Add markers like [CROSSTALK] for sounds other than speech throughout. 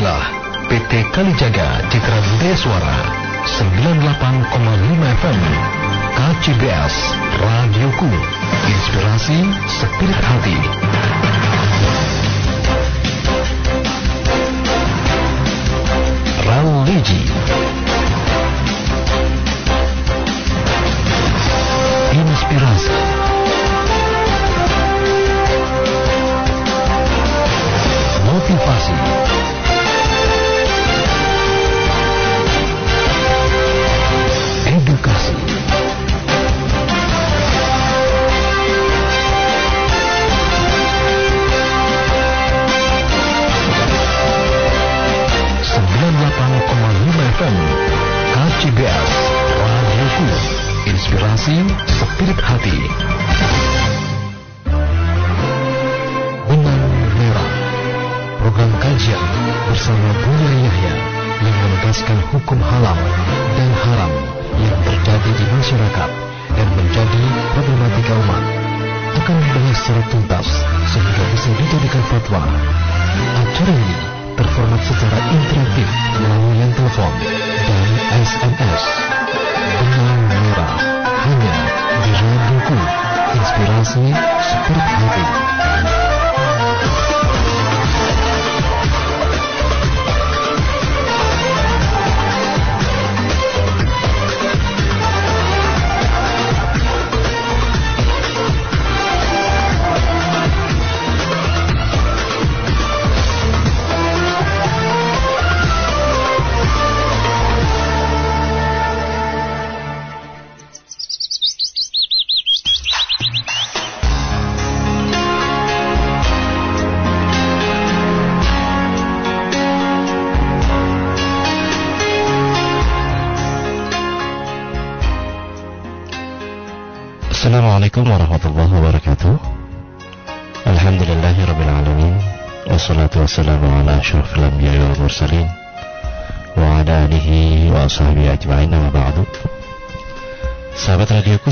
Inilah PT Kalijaga Citra Budaya Suara 98,5 FM KCBS Radioku. Inspirasi Spirit Hati. Religi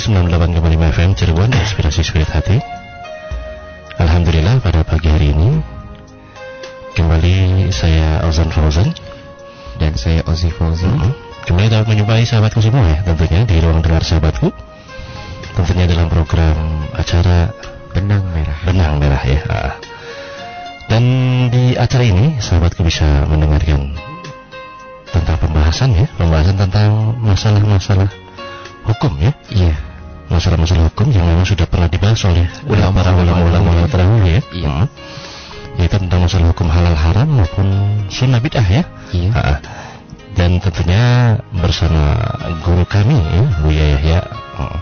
98,5 FM Cirebon Inspirasi Spirit Hati Alhamdulillah pada pagi hari ini Kembali saya Ozan Fauzan dan saya Ozi Fauzi. Hmm. Kembali dapat menjumpai sahabatku semua ya tentunya di ruang dengar sahabatku Tentunya dalam program acara Benang merah. benang merah ya. Ah. Dan di acara ini sahabatku bisa mendengarkan tentang pembahasan ya, pembahasan tentang masalah-masalah hukum ya, Iya. Masalah-masalah hukum yang memang sudah pernah dibahas oleh Ulama- para ulama-ulama ulama terdahulu ya. Iya. Hmm. Yaitu tentang masalah hukum halal haram maupun sunnah bid'ah ya. Iya. Ah. Dan tentunya bersama guru kami ya, Buya Yahya. Oh.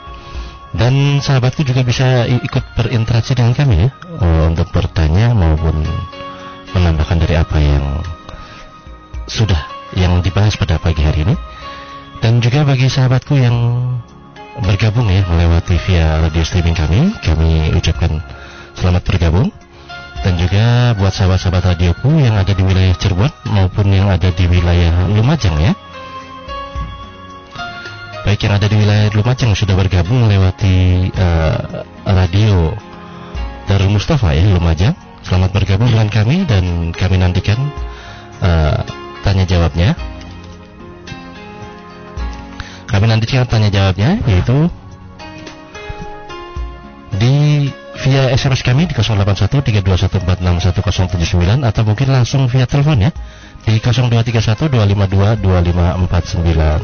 Dan sahabatku juga bisa ikut berinteraksi dengan kami ya oh, untuk bertanya maupun menambahkan dari apa yang sudah yang dibahas pada pagi hari ini. Dan juga bagi sahabatku yang bergabung ya melewati via radio streaming kami, kami ucapkan selamat bergabung. Dan juga buat sahabat-sahabat radioku yang ada di wilayah Cirebon maupun yang ada di wilayah Lumajang ya. Baik yang ada di wilayah Lumajang sudah bergabung melewati eh, radio Darul Mustafa ya Lumajang. Selamat bergabung dengan kami dan kami nantikan eh, tanya jawabnya. Kami nantikan tanya jawabnya yaitu di via SMS kami di 081321461079 atau mungkin langsung via telepon ya di 0231252249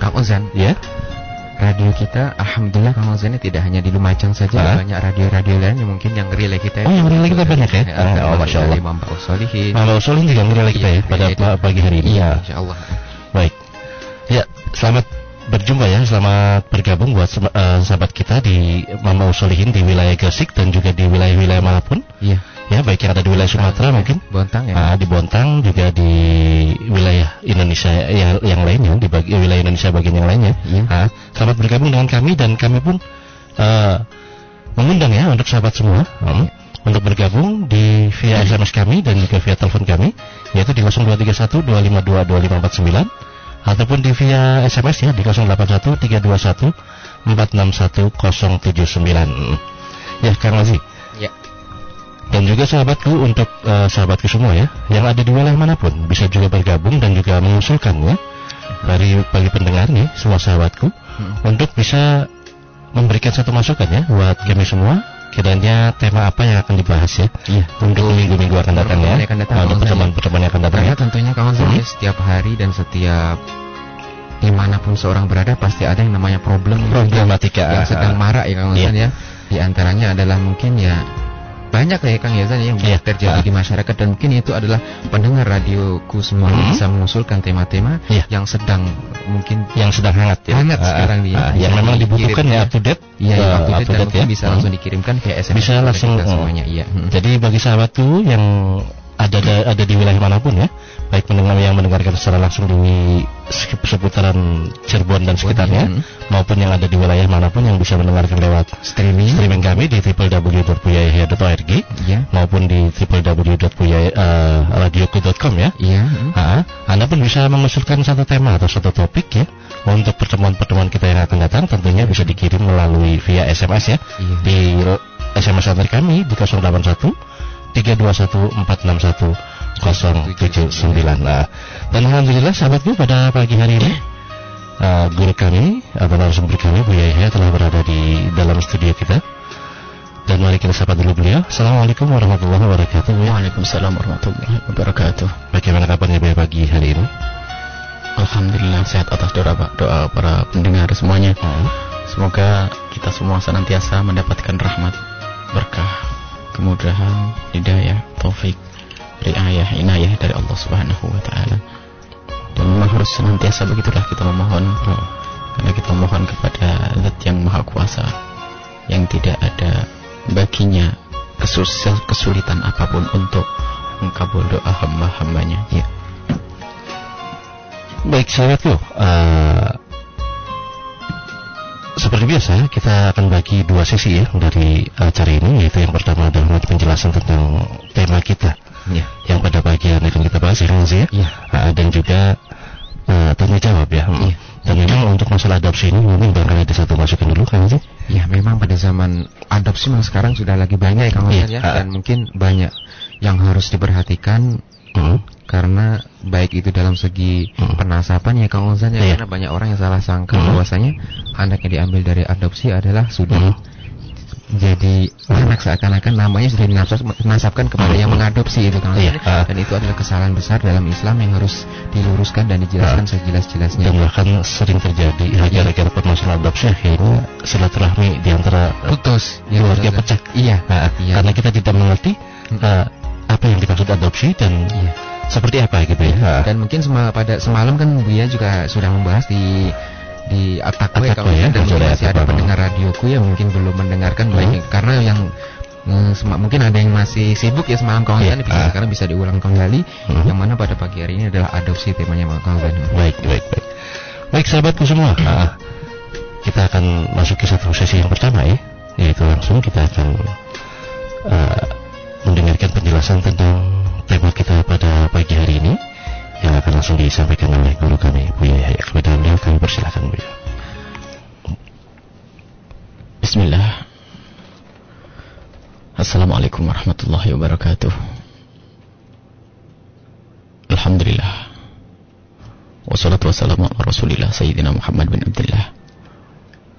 Kang Ozan, ya radio kita Alhamdulillah Kang Ozan ini tidak hanya di Lumajang saja, Ah. banyak radio-radio lain yang mungkin yang relay kita. Oh, yang relay kita banyak ya? Ada Oh, Masya Allah. Imam Pak Solihin. Usulin juga menilai kita ya pada Iya, pa- pagi hari ini Iya, ya Insya Allah. baik ya selamat berjumpa ya selamat bergabung buat eh, sahabat kita di Mama Usulihin di wilayah Gresik dan juga di wilayah-wilayah mana pun Iya. ya baik yang ada di wilayah Sumatera mungkin Bontang ya. Ah, di Bontang juga di wilayah Indonesia yang, yang lainnya di bagi, wilayah Indonesia bagian yang lainnya. Iya. Ah, selamat bergabung dengan kami dan kami pun eh, mengundang ya untuk sahabat semua hmm, untuk bergabung di via SMS kami dan juga via telepon kami yaitu di 0231 252 2549 ataupun di via SMS ya di 081 321 461 079. Ya, Kang Aziz. Ya. Dan juga sahabatku untuk uh, sahabatku semua ya, yang ada di wilayah mana pun bisa juga bergabung dan juga mengusulkannya bagi bagi pendengar nih, semua sahabatku hmm. untuk bisa memberikan satu masukan ya buat kami semua kiranya tema apa yang akan dibahas ya iya. untuk minggu-minggu akan datang ya akan datang, untuk pertemuan-pertemuan yang akan datang Karena ya. tentunya kawan saya hmm. setiap hari dan setiap di mana pun seorang berada pasti ada yang namanya problem problematika yang sedang marak ya kawan iya. ya di antaranya adalah mungkin ya banyak ya Kang Yazan yang yeah. terjadi di masyarakat dan mungkin itu adalah pendengar radioku semua hmm. bisa mengusulkan tema-tema yeah. yang sedang mungkin yang sedang hangat ya. Hangat uh, sekarang uh, uh, yang memang dibutuhkan ya up to date. Iya, uh, up to date, dan ya. bisa langsung dikirimkan ke SMS. Bisa langsung semuanya, iya. Hmm. Jadi bagi sahabatku yang ada ada di wilayah mana pun ya baik pendengar yang mendengarkan secara langsung di seputaran Cirebon dan sekitarnya hmm. maupun yang ada di wilayah mana pun yang bisa mendengarkan lewat streaming streaming kami di www.puyayahya.org ya. maupun di www.radioku.com ya. Iya. Uh, anda pun bisa mengusulkan satu tema atau satu topik ya untuk pertemuan-pertemuan kita yang akan datang tentunya bisa dikirim melalui via SMS ya iya. di SMS dari kami di 081 321 079 nah, dan alhamdulillah sahabatku pada pagi hari ini uh, guru kami atau narasumber kami Bu Yahya telah berada di dalam studio kita. Dan mari kita sapa dulu beliau. Assalamualaikum warahmatullahi wabarakatuh Waalaikumsalam warahmatullahi wabarakatuh. Bagaimana kabarnya Bu pagi hari ini? Alhamdulillah sehat atas doa, doa para pendengar semuanya. Hmm. Semoga kita semua senantiasa mendapatkan rahmat berkah kemudahan, hidayah, taufik, riayah, inayah dari Allah Subhanahu wa taala. Dan memang harus senantiasa begitulah kita memohon karena kita memohon kepada Zat yang Maha Kuasa yang tidak ada baginya kesulitan apa pun untuk mengkabul doa hamba-hambanya. Ya. Baik sahabatku, uh, seperti biasa kita akan bagi dua sesi ya dari acara ini yaitu yang pertama adalah penjelasan tentang tema kita ya. yang pada bagian akan kita bahas ya ya, ya. Dan juga uh, tanya jawab ya. ya. Dan memang untuk masalah adopsi ini mungkin barangkali ada satu masukan dulu kan sih? Ya memang pada zaman adopsi memang sekarang sudah lagi banyak ya Kang ya, ya. dan mungkin banyak yang harus diperhatikan Hmm. Karena baik itu dalam segi hmm. penasapan ya Kang Ozan ya, yeah. karena banyak orang yang salah sangka hmm. bahwasanya anak yang diambil dari adopsi adalah sudah hmm. jadi anak seakan-akan namanya sudah dinasabkan kepada yang mengadopsi itu Kang Ozan. Yeah. Dan itu adalah kesalahan besar dalam Islam yang harus diluruskan dan dijelaskan sejelas-jelasnya. Dan bahkan sering terjadi hanya gara-gara permasalahan adopsi akhirnya silaturahmi di antara putus, keluarga pecah. Iya. Nah, iya. Karena kita tidak mengerti uh, apa yang dimaksud adopsi dan iya. seperti apa gitu ya. Dan mungkin sema pada semalam kan Buya juga sudah membahas di di Atakwe kalau ya, dan masih ada pendengar radioku yang mungkin belum mendengarkan hmm. baik karena yang mm, mungkin ada yang masih sibuk ya semalam kawan yeah. bisa, uh. sekarang bisa diulang kembali hmm. yang mana pada pagi hari ini adalah adopsi temanya kawan baik baik baik baik sahabatku semua uh, kita akan masuk ke satu sesi yang pertama ya yaitu langsung kita akan uh, mendengarkan penjelasan tentang tema kita pada pagi hari ini yang akan langsung disampaikan oleh guru kami Buya Yahya. Kepada beliau kami persilakan Buya. Bismillah. Assalamualaikum warahmatullahi wabarakatuh. Alhamdulillah. Wassalatu wassalamu ala Rasulillah Sayyidina Muhammad bin Abdullah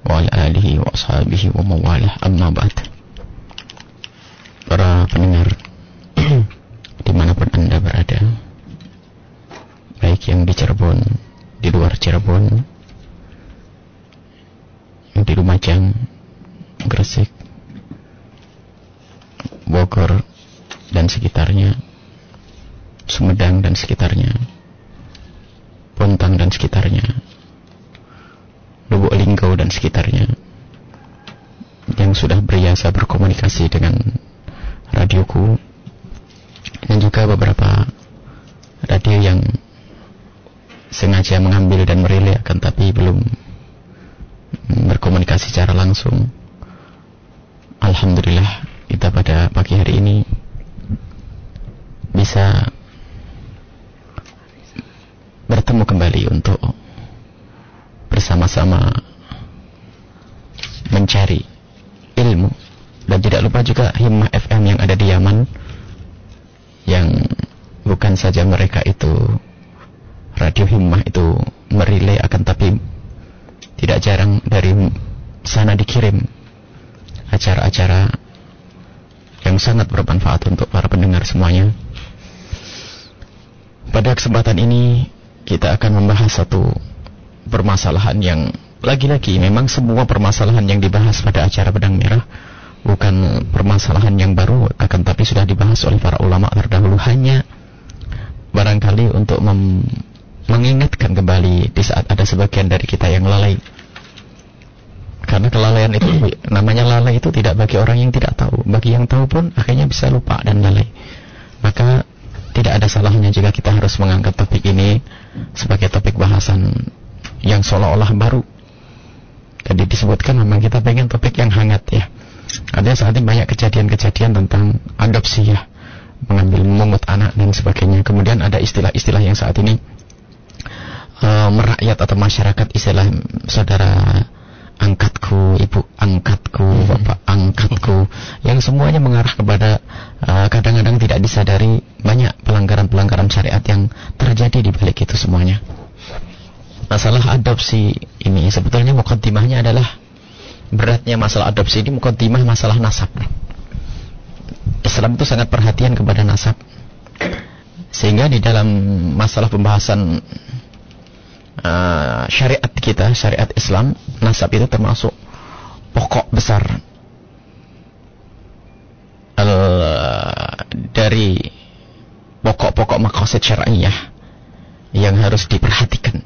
wa ala alihi wa ashabihi wa mawalah amma para pendengar [CLEARS THROAT] di mana pun anda berada baik yang di Cirebon di luar Cirebon di Lumajang Gresik Bogor dan sekitarnya Sumedang dan sekitarnya Pontang dan sekitarnya Lubuk Linggau dan sekitarnya yang sudah berjasa berkomunikasi dengan radioku dan juga beberapa radio yang sengaja mengambil dan merelay akan tapi belum berkomunikasi secara langsung. Alhamdulillah kita pada pagi hari ini bisa bertemu kembali untuk bersama-sama mencari ilmu dan tidak lupa juga Himmah FM yang ada di Yaman yang bukan saja mereka itu radio Himmah itu merilai akan tapi tidak jarang dari sana dikirim acara-acara yang sangat bermanfaat untuk para pendengar semuanya. Pada kesempatan ini kita akan membahas satu permasalahan yang lagi-lagi memang semua permasalahan yang dibahas pada acara Pedang Merah bukan permasalahan yang baru akan tapi sudah dibahas oleh para ulama terdahulu. Hanya barangkali untuk mengingatkan kembali di saat ada sebagian dari kita yang lalai. Karena kelalaian itu namanya lalai itu tidak bagi orang yang tidak tahu. Bagi yang tahu pun akhirnya bisa lupa dan lalai. Maka tidak ada salahnya jika kita harus mengangkat topik ini sebagai topik bahasan yang seolah-olah baru. Jadi disebutkan memang kita pengen topik yang hangat ya ada saat ini banyak kejadian-kejadian tentang adopsi ya mengambil memungut anak dan sebagainya kemudian ada istilah-istilah yang saat ini uh, merakyat atau masyarakat istilah saudara angkatku, ibu angkatku, hmm. bapak angkatku, yang semuanya mengarah kepada uh, kadang-kadang uh, tidak disadari banyak pelanggaran-pelanggaran syariat yang terjadi di balik itu semuanya. Masalah adopsi ini sebetulnya mukaddimahnya adalah beratnya masalah adopsi ini mukaddimah masalah nasab. Islam itu sangat perhatian kepada nasab. Sehingga di dalam masalah pembahasan uh, syariat kita, syariat Islam, nasab itu termasuk pokok besar uh, dari pokok-pokok makosid syariah yang harus diperhatikan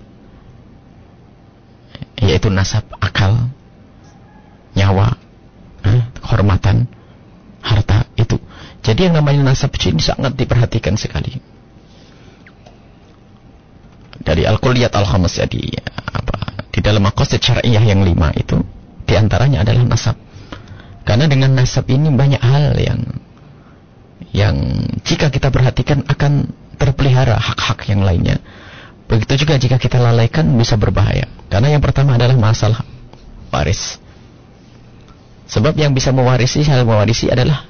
yaitu nasab akal nyawa eh, kehormatan harta itu jadi yang namanya nasab ini sangat diperhatikan sekali dari Al-Kulliyat Al-Khamas jadi apa di dalam maqasid syariah yang lima itu di antaranya adalah nasab. Karena dengan nasab ini banyak hal yang yang jika kita perhatikan akan terpelihara hak-hak yang lainnya. Begitu juga jika kita lalaikan bisa berbahaya. Karena yang pertama adalah masalah waris. Sebab yang bisa mewarisi, hal mewarisi adalah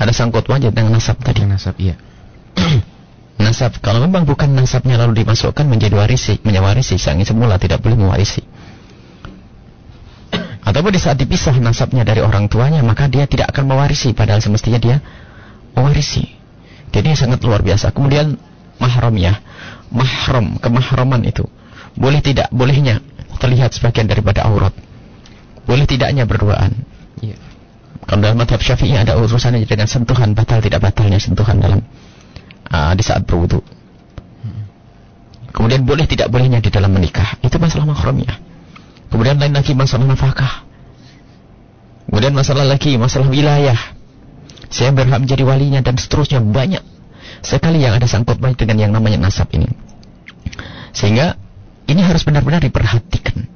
ada sangkut wajib dengan nasab tadi. Nasab, iya. [CLEARS THROAT] nasab kalau memang bukan nasabnya lalu dimasukkan menjadi warisi menyawarisi sang semula tidak boleh mewarisi. [CLEARS THROAT] Ataupun di saat dipisah nasabnya dari orang tuanya maka dia tidak akan mewarisi padahal semestinya dia mewarisi. Jadi sangat luar biasa. Kemudian mahram ya. Mahram kemahraman itu. Boleh tidak bolehnya terlihat sebagian daripada aurat boleh tidaknya berduaan ya. kalau dalam madhab syafi'i ada urusannya dengan sentuhan batal tidak batalnya sentuhan dalam uh, di saat berwudu. Kemudian boleh tidak bolehnya di dalam menikah. Itu masalah mahramnya. Kemudian lain lagi masalah nafkah. Kemudian masalah lagi masalah wilayah. Saya berhak menjadi walinya dan seterusnya banyak sekali yang ada sangkut baik dengan yang namanya nasab ini. Sehingga ini harus benar-benar diperhatikan.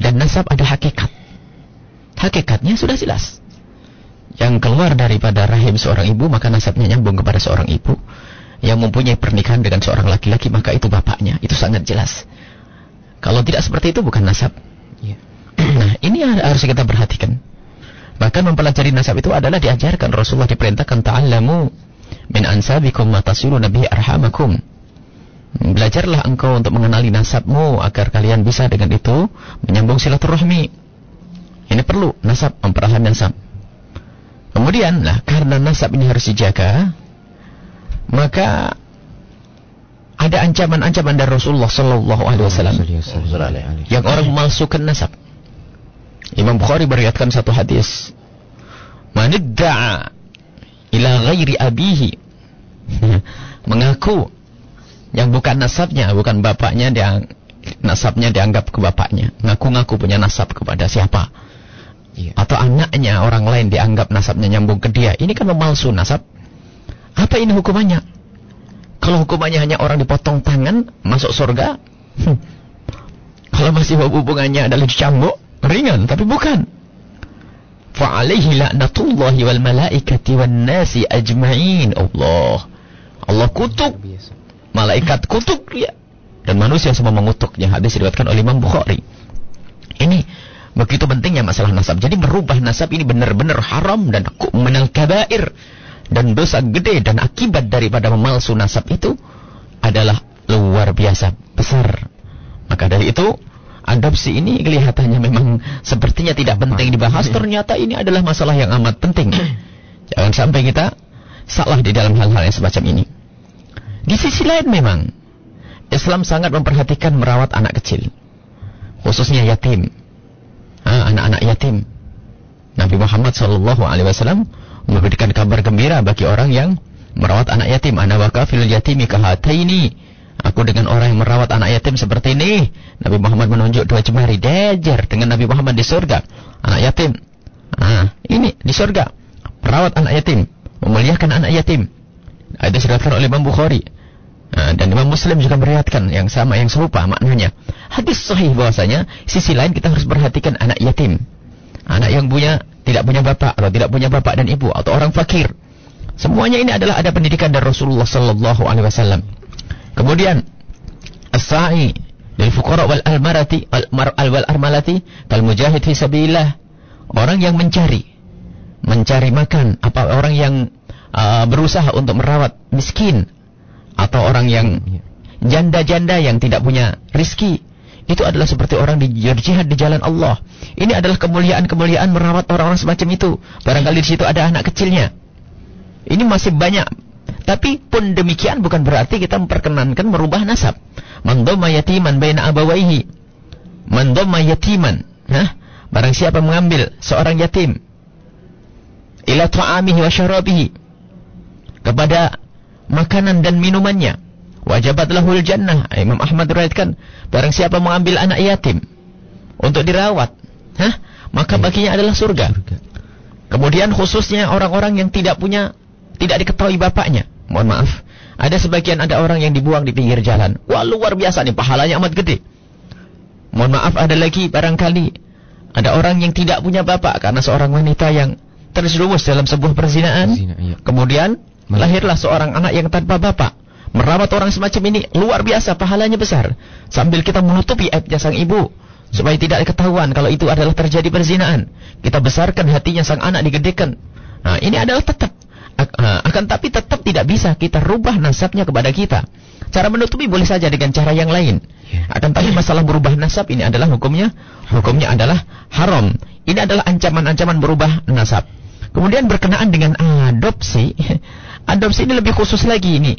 Dan nasab ada hakikat. Hakikatnya sudah jelas. Yang keluar daripada rahim seorang ibu maka nasabnya nyambung kepada seorang ibu. Yang mempunyai pernikahan dengan seorang laki-laki maka itu bapaknya. Itu sangat jelas. Kalau tidak seperti itu bukan nasab. Ya. [CLEARS THROAT] nah ini harus kita perhatikan. Bahkan mempelajari nasab itu adalah diajarkan. Rasulullah diperintahkan ta'allamu min ansabikum matasiru nabi arhamakum belajarlah engkau untuk mengenali nasabmu agar kalian bisa dengan itu menyambung silaturahmi. Ini perlu nasab memperhatikan nasab Kemudian lah karena nasab ini harus dijaga, maka ada ancaman-ancaman dari Rasulullah Sallallahu Alaihi Wasallam. Yang orang memalsukan nasab. Imam Bukhari beriatkan satu hadis, manidda'a ila ghairi abihi [LAUGHS] mengaku yang bukan nasabnya, bukan bapaknya, dia nasabnya dianggap ke bapaknya, ngaku-ngaku punya nasab kepada siapa? Iya. Atau anaknya orang lain dianggap nasabnya nyambung ke dia. Ini kan memalsu nasab. Apa ini hukumannya? Kalau hukumannya hanya orang dipotong tangan, masuk surga. Hmm. Kalau masih hubungannya adalah dicambuk, ringan. Tapi bukan. Fa'alaihi la'natullahi wal malaikati wan nasi ajma'in. Allah. Allah kutuk. Malaikat kutuk dia. Dan manusia semua mengutuknya. Hadis diriwayatkan oleh Imam Bukhari. Ini Begitu pentingnya masalah nasab. Jadi merubah nasab ini benar-benar haram dan menal kabair dan dosa gede dan akibat daripada memalsu nasab itu adalah luar biasa besar. Maka dari itu adopsi ini kelihatannya memang sepertinya tidak penting dibahas ternyata ini adalah masalah yang amat penting. Jangan sampai kita salah di dalam hal-hal yang semacam ini. Di sisi lain memang Islam sangat memperhatikan merawat anak kecil. Khususnya yatim anak-anak yatim. Nabi Muhammad Shallallahu Alaihi Wasallam memberikan kabar gembira bagi orang yang merawat anak yatim. Anak wakafil yatimi kahataini. Aku dengan orang yang merawat anak yatim seperti ini. Nabi Muhammad menunjuk dua jemari dejer dengan Nabi Muhammad di surga. Anak yatim. Ah, ini di surga. Merawat anak yatim, memuliakan anak yatim. Itu diriwayatkan oleh Imam Bukhari. Nah, dan Imam Muslim juga meriwayatkan yang sama, yang serupa maknanya. Hadis sahih bahwasanya sisi lain kita harus perhatikan anak yatim. Anak yang punya tidak punya bapak atau tidak punya bapak dan ibu atau orang fakir. Semuanya ini adalah ada pendidikan dari Rasulullah sallallahu alaihi wasallam. Kemudian as-sa'i dari fuqara wal almarati al wal armalati kal mujahid fi sabilillah. Orang yang mencari mencari makan apa orang yang uh, berusaha untuk merawat miskin atau orang yang janda-janda yang tidak punya rizki itu adalah seperti orang di jihad di jalan Allah. Ini adalah kemuliaan-kemuliaan merawat orang-orang semacam itu. Barangkali di situ ada anak kecilnya. Ini masih banyak. Tapi pun demikian bukan berarti kita memperkenankan merubah nasab. Mandoma yatiman baina abawaihi. Mandoma yatiman. Nah, barang siapa mengambil seorang yatim ila ta'amihi wa syarabihi kepada makanan dan minumannya. Wajabat lahul jannah. Imam Ahmad riwayatkan, barang siapa mengambil anak yatim untuk dirawat, hah? maka ya. baginya adalah surga. Kemudian khususnya orang-orang yang tidak punya, tidak diketahui bapaknya. Mohon maaf. Ada sebagian ada orang yang dibuang di pinggir jalan. Wah luar biasa nih, pahalanya amat gede. Mohon maaf ada lagi barangkali ada orang yang tidak punya bapak karena seorang wanita yang terjerumus dalam sebuah perzinaan. Zina, iya. Kemudian Lahirlah seorang anak yang tanpa bapak. Merawat orang semacam ini luar biasa, pahalanya besar. Sambil kita menutupi aibnya sang ibu. Supaya tidak ketahuan kalau itu adalah terjadi perzinaan. Kita besarkan hatinya sang anak digedekan. Nah, ini adalah tetap. Akan tapi tetap tidak bisa kita rubah nasabnya kepada kita. Cara menutupi boleh saja dengan cara yang lain. Akan tapi masalah berubah nasab ini adalah hukumnya, hukumnya adalah haram. Ini adalah ancaman-ancaman berubah nasab. Kemudian berkenaan dengan adopsi, Adopsi ini lebih khusus lagi ini.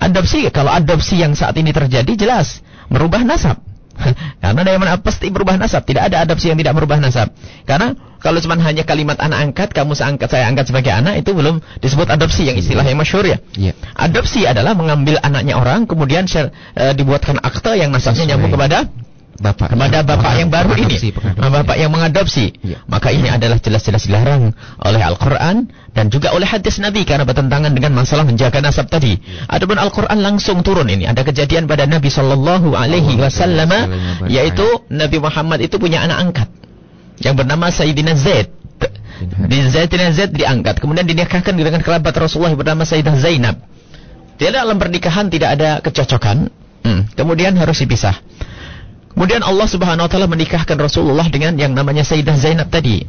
Adopsi, kalau adopsi yang saat ini terjadi jelas merubah nasab. [LAUGHS] Karena dari mana pasti berubah nasab. Tidak ada adopsi yang tidak merubah nasab. Karena kalau cuma hanya kalimat anak angkat, kamu saya angkat, saya angkat sebagai anak, itu belum disebut adopsi yang istilahnya masyur ya. Yeah. Adopsi adalah mengambil anaknya orang, kemudian share, e, dibuatkan akte yang nasabnya nyambung kepada bapak. Kepada bapak yang baru ini. bapak yang mengadopsi. Ya. maka ini adalah jelas-jelas dilarang oleh Al-Qur'an dan juga oleh hadis Nabi karena bertentangan dengan masalah menjaga nasab tadi. Ya. adapun Al-Qur'an langsung turun ini. Ada kejadian pada Nabi sallallahu alaihi wasallam yaitu Nabi Muhammad itu punya anak angkat yang bernama Sayyidina Zaid. Di Zaidina Zaid diangkat kemudian dinikahkan dengan kerabat Rasulullah bernama Sayyidah Zainab. Tidak dalam pernikahan tidak ada kecocokan. Hmm. kemudian harus dipisah Kemudian Allah Subhanahu wa taala menikahkan Rasulullah dengan yang namanya Sayyidah Zainab tadi.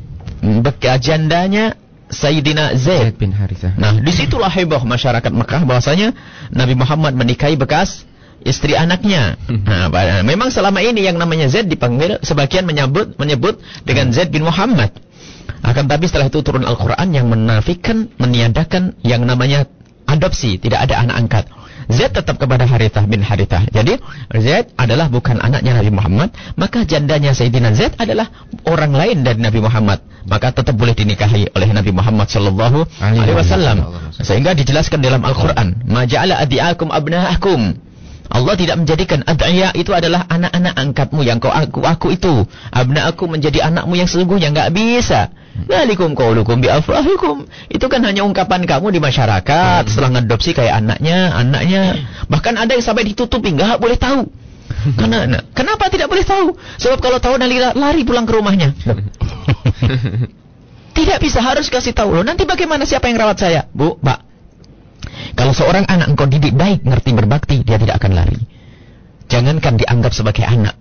Jandanya Sayyidina Zaid. bin Harithah. Nah, di situlah heboh masyarakat Mekah bahwasanya Nabi Muhammad menikahi bekas istri anaknya. Nah, memang selama ini yang namanya Zaid dipanggil sebagian menyebut menyebut dengan Zaid bin Muhammad. Akan tapi setelah itu turun Al-Qur'an yang menafikan, meniadakan yang namanya adopsi, tidak ada anak angkat. Zaid tetap kepada Harithah bin Harithah. Jadi Zaid adalah bukan anaknya Nabi Muhammad, maka jandanya Sayyidina Zaid adalah orang lain dari Nabi Muhammad. Maka tetap boleh dinikahi oleh Nabi Muhammad sallallahu alaihi wasallam. Sehingga dijelaskan dalam Al-Qur'an, "Ma ja'ala adiyakum abna'akum." Allah tidak menjadikan ad'iyah itu adalah anak-anak angkatmu yang kau aku aku itu. Abna aku menjadi anakmu yang sesungguhnya enggak bisa. Dalikum qaulukum bi afrahikum. Itu kan hanya ungkapan kamu di masyarakat hmm. setelah ngadopsi kayak anaknya, anaknya. Bahkan ada yang sampai ditutupi enggak boleh tahu. [LAUGHS] Karena nah, kenapa tidak boleh tahu? Sebab kalau tahu nanti lari pulang ke rumahnya. [LAUGHS] tidak bisa harus kasih tahu loh. Nanti bagaimana siapa yang rawat saya? Bu, Pak. Kalau seorang anak engkau didik baik, ngerti berbakti, dia tidak akan lari. Jangankan dianggap sebagai anak.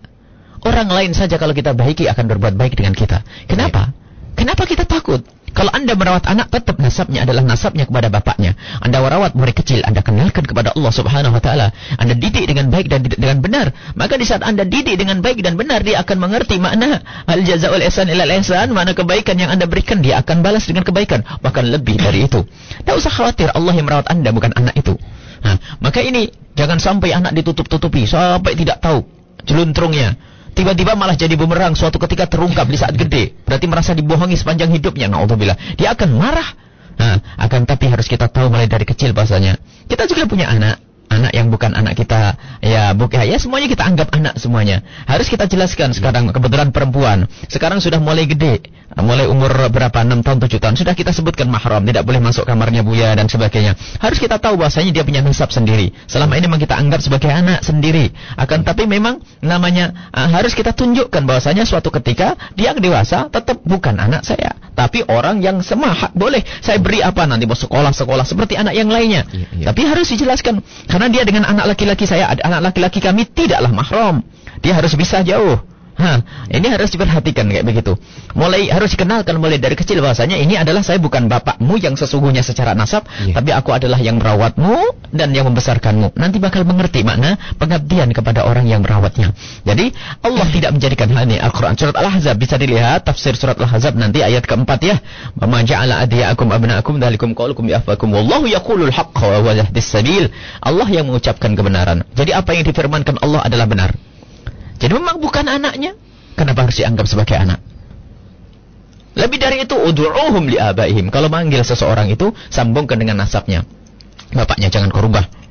Orang lain saja kalau kita baiki akan berbuat baik dengan kita. Kenapa? Kenapa kita takut? Kalau anda merawat anak, tetap nasabnya adalah nasabnya kepada bapaknya. Anda merawat murid kecil, anda kenalkan kepada Allah subhanahu wa ta'ala. Anda didik dengan baik dan dengan benar. Maka di saat anda didik dengan baik dan benar, dia akan mengerti makna al jaza'ul ihsan ilal ihsan, mana kebaikan yang anda berikan, dia akan balas dengan kebaikan. Bahkan lebih dari itu. Tidak usah khawatir, Allah yang merawat anda, bukan anak itu. Nah, maka ini, jangan sampai anak ditutup-tutupi, sampai tidak tahu jeluntrungnya tiba-tiba malah jadi bumerang suatu ketika terungkap di saat gede. Berarti merasa dibohongi sepanjang hidupnya naudzubillah. Dia akan marah. Nah, akan tapi harus kita tahu mulai dari kecil bahasanya. Kita juga punya anak anak yang bukan anak kita. Ya bukan ya semuanya kita anggap anak semuanya. Harus kita jelaskan sekarang kebetulan perempuan. Sekarang sudah mulai gede. Mulai umur berapa? 6 tahun 7 tahun. Sudah kita sebutkan mahram. Tidak boleh masuk kamarnya buya dan sebagainya. Harus kita tahu bahasanya dia punya nasab sendiri. Selama ini memang kita anggap sebagai anak sendiri. Akan tapi memang namanya uh, harus kita tunjukkan bahwasanya suatu ketika dia dewasa tetap bukan anak saya. Tapi orang yang semahak boleh. Saya beri apa nanti? Mau sekolah-sekolah seperti anak yang lainnya. Iya, iya. tapi harus dijelaskan karena dia dengan anak laki-laki saya, anak laki-laki kami tidaklah mahram. Dia harus bisa jauh. Ha, ini harus diperhatikan kayak begitu. Mulai harus dikenalkan mulai dari kecil bahasanya ini adalah saya bukan bapakmu yang sesungguhnya secara nasab, yeah. tapi aku adalah yang merawatmu dan yang membesarkanmu. Nanti bakal mengerti makna pengabdian kepada orang yang merawatnya. Jadi Allah [LAUGHS] tidak menjadikan hal ini Al-Qur'an surat Al-Ahzab bisa dilihat tafsir surat Al-Ahzab nanti ayat keempat ya. "Ma ja'ala adiyakum abna'akum dalikum qaulukum bi'afakum wallahu yaqulul haqqa wa yahdis sabil." Allah yang mengucapkan kebenaran. Jadi apa yang difirmankan Allah adalah benar. Jadi memang bukan anaknya. Kenapa harus dianggap sebagai anak? Lebih dari itu, ud'uhum li'abaihim. Kalau manggil seseorang itu, sambungkan dengan nasabnya. Bapaknya jangan kau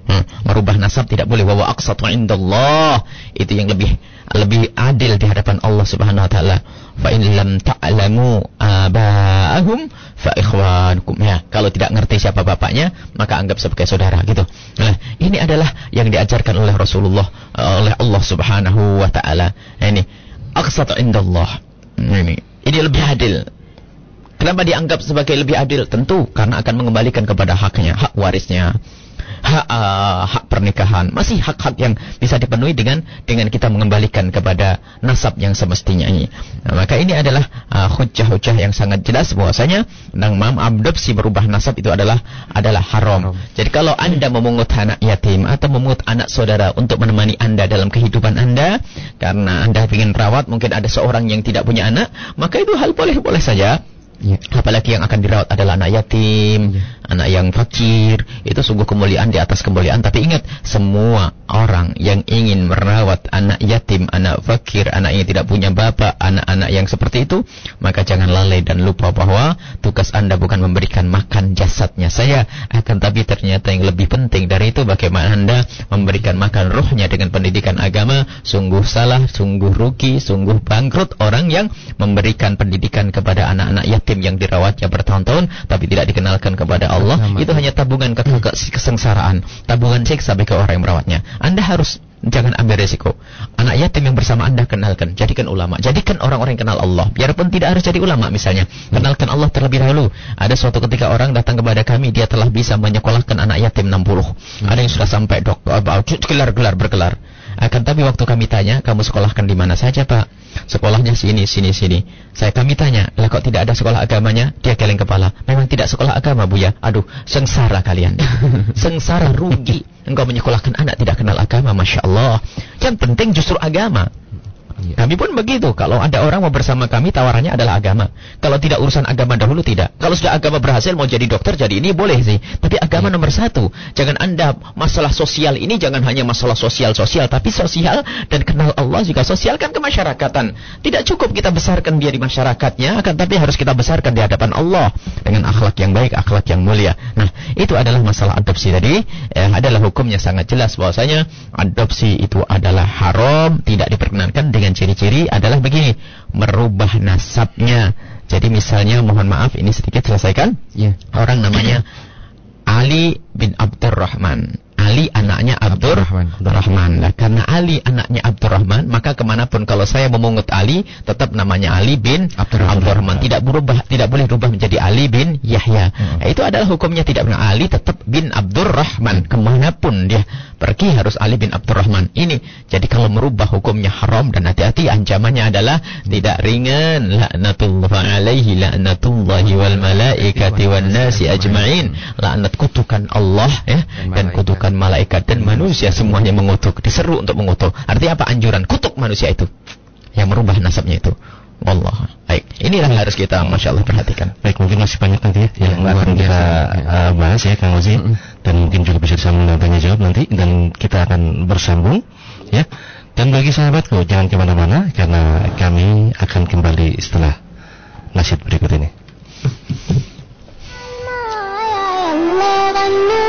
Hmm, merubah nasab tidak boleh. Wa aqsatu indallah. Itu yang lebih lebih adil di hadapan Allah Subhanahu wa taala. Fa in lam ta'lamu aba'ahum fa ikhwanukum. Ya, kalau tidak ngerti siapa bapaknya, maka anggap sebagai saudara gitu. Nah, ini adalah yang diajarkan oleh Rasulullah oleh Allah Subhanahu wa taala. Nah, ini aqsatu indallah. Ini ini lebih adil. Kenapa dianggap sebagai lebih adil? Tentu karena akan mengembalikan kepada haknya, hak warisnya hak uh, hak pernikahan, masih hak-hak yang bisa dipenuhi dengan dengan kita mengembalikan kepada nasab yang semestinya ini. Nah, maka ini adalah uh, hujah-hujah yang sangat jelas bahwasanya tentang mam adopsi berubah nasab itu adalah adalah haram. Jadi kalau Anda memungut anak yatim atau memungut anak saudara untuk menemani Anda dalam kehidupan Anda karena Anda ingin rawat, mungkin ada seorang yang tidak punya anak, maka itu hal boleh-boleh saja. Ya. Apalagi yang akan dirawat adalah anak yatim, ya anak yang fakir, itu sungguh kemuliaan di atas kemuliaan. Tapi ingat, semua orang yang ingin merawat anak yatim, anak fakir, anak yang tidak punya bapak, anak-anak yang seperti itu, maka jangan lalai dan lupa bahwa tugas Anda bukan memberikan makan jasadnya saya, akan tapi ternyata yang lebih penting dari itu bagaimana Anda memberikan makan rohnya dengan pendidikan agama, sungguh salah, sungguh rugi, sungguh bangkrut orang yang memberikan pendidikan kepada anak-anak yatim yang dirawatnya bertahun-tahun tapi tidak dikenalkan kepada Allah Allah itu hanya tabungan ke kesengsaraan, tabungan siksa bagi orang yang merawatnya. Anda harus jangan ambil resiko. Anak yatim yang bersama Anda kenalkan, jadikan ulama, jadikan orang-orang yang kenal Allah. Biarpun tidak harus jadi ulama misalnya, kenalkan Allah terlebih dahulu. Ada suatu ketika orang datang kepada kami, dia telah bisa menyekolahkan anak yatim 60. Ada yang sudah sampai dok, gelar-gelar bergelar. Akan tapi waktu kami tanya, kamu sekolahkan di mana saja pak? Sekolahnya sini, sini, sini. Saya kami tanya, lah kok tidak ada sekolah agamanya? Dia geleng kepala. Memang tidak sekolah agama bu ya? Aduh, sengsara kalian. [LAUGHS] sengsara, rugi. Engkau menyekolahkan anak tidak kenal agama, Masya Allah. Yang penting justru agama. Iya. Kami pun begitu. Kalau ada orang mau bersama kami, tawarannya adalah agama. Kalau tidak urusan agama dahulu, tidak. Kalau sudah agama berhasil, mau jadi dokter, jadi ini boleh sih. Tapi agama iya. nomor satu. Jangan anda, masalah sosial ini jangan hanya masalah sosial-sosial, tapi sosial dan kenal Allah juga sosial kan kemasyarakatan. Tidak cukup kita besarkan dia di masyarakatnya, akan tapi harus kita besarkan di hadapan Allah. Dengan akhlak yang baik, akhlak yang mulia. Nah, itu adalah masalah adopsi tadi. Eh, adalah hukumnya sangat jelas bahwasanya adopsi itu adalah haram, tidak diperkenankan dengan dengan ciri-ciri adalah begini, merubah nasabnya. Jadi misalnya mohon maaf ini sedikit selesaikan. Ya. Orang namanya Ali bin Abdurrahman. Ali anaknya Abdurrahman. Nah, karena Ali anaknya Abdurrahman, maka ke mana pun kalau saya memungut Ali, tetap namanya Ali bin Abdurrahman. Abdurrahman. Tidak berubah, tidak boleh berubah menjadi Ali bin Yahya. Nah, itu adalah hukumnya tidak benar. Ali tetap bin Abdurrahman. Ke mana pun dia pergi harus Ali bin Abdurrahman. Ini. Jadi kalau merubah hukumnya haram dan hati-hati ancamannya adalah tidak ringan. Laknatullah alaihi laknatullahi wal malaikati wan nasi ajma'in. Laknat kutukan Allah ya dan kutukan malaikat dan manusia semuanya mengutuk. Diseru untuk mengutuk. Artinya apa? Anjuran kutuk manusia itu yang merubah nasabnya itu. Allah. Baik. Inilah yang harus kita Masya Allah perhatikan. Baik, mungkin masih banyak nanti ya yang luar akan kita biasa. uh, bahas ya Kang Ozi dan mungkin juga bisa disambung dengan tanya jawab nanti dan kita akan bersambung ya. Dan bagi sahabatku jangan ke mana-mana karena kami akan kembali setelah nasid berikut ini. [LAUGHS]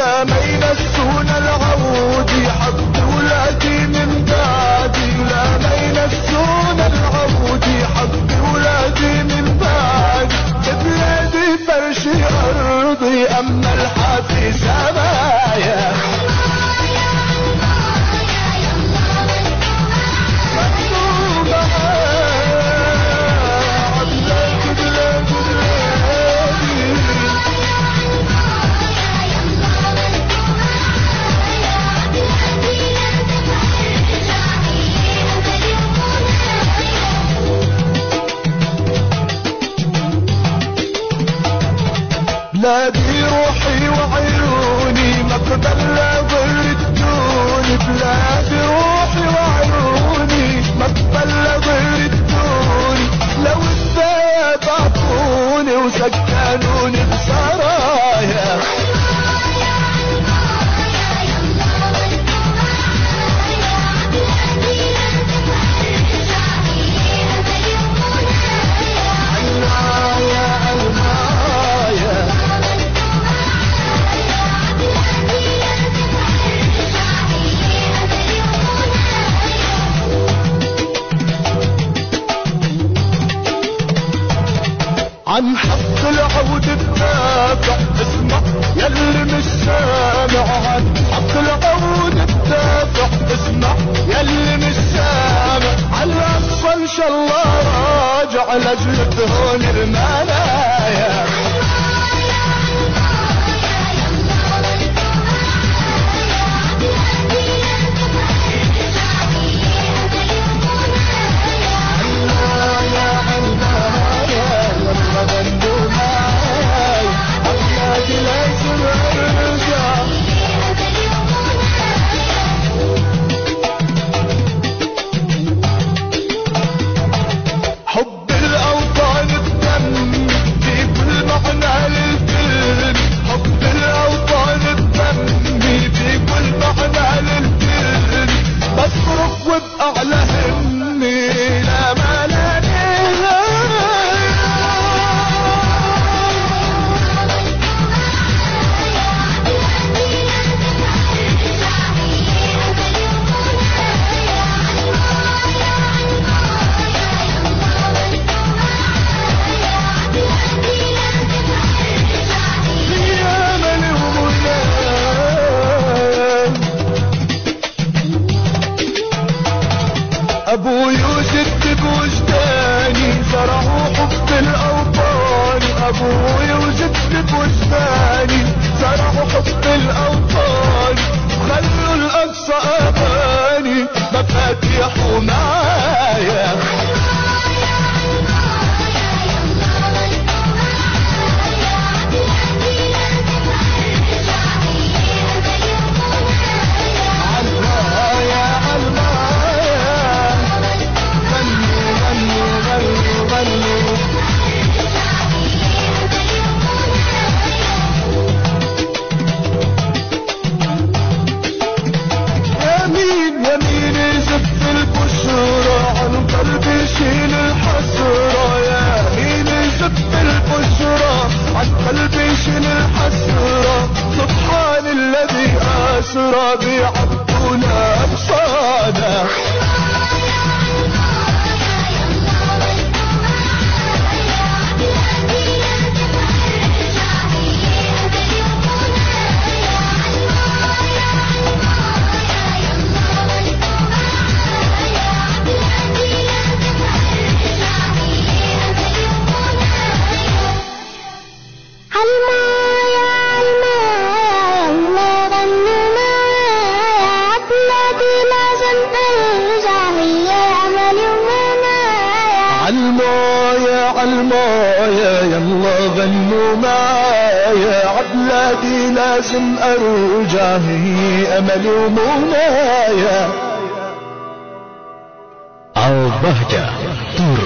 لا ما ينسون يحط ولادي من بعدي لا فرشي أرضي أما الحافي سمايا يا معايا الذي أسرى بعبدنا أقصانا عبلادي لازم ارجع هي املي ومنايا Al-Bahja Tour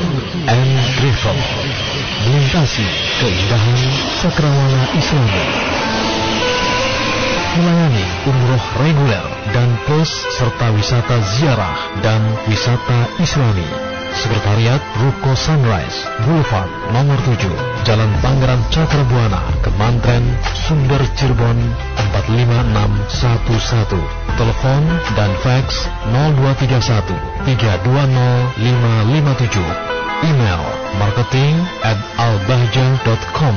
and Travel Melintasi keindahan Sakrawala Islami Melayani umroh reguler dan plus serta wisata ziarah dan wisata islami Sekretariat Ruko Sunrise Boulevard nomor 7 Jalan Pangeran Cakrabuana Kemantren Sumber Cirebon 45611 Telepon dan fax 0231 320 557 Email marketing at albahja.com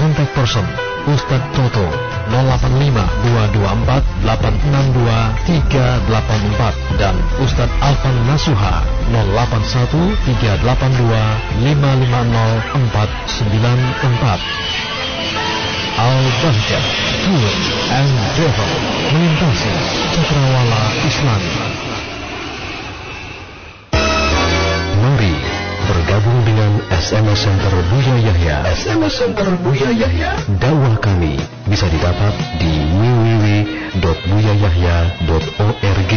Kontak person Ustadz Toto 085224 862 384 dan Ustadz Alfan Nasuha 081 382 550 494 Al-Bahja Tour and Travel melintasi cakrawala Islam. Bergabung dengan SMS Center Buya Yahya. SMS Center Buya Yahya. Dakwah kami bisa didapat di www.buyayahya.org.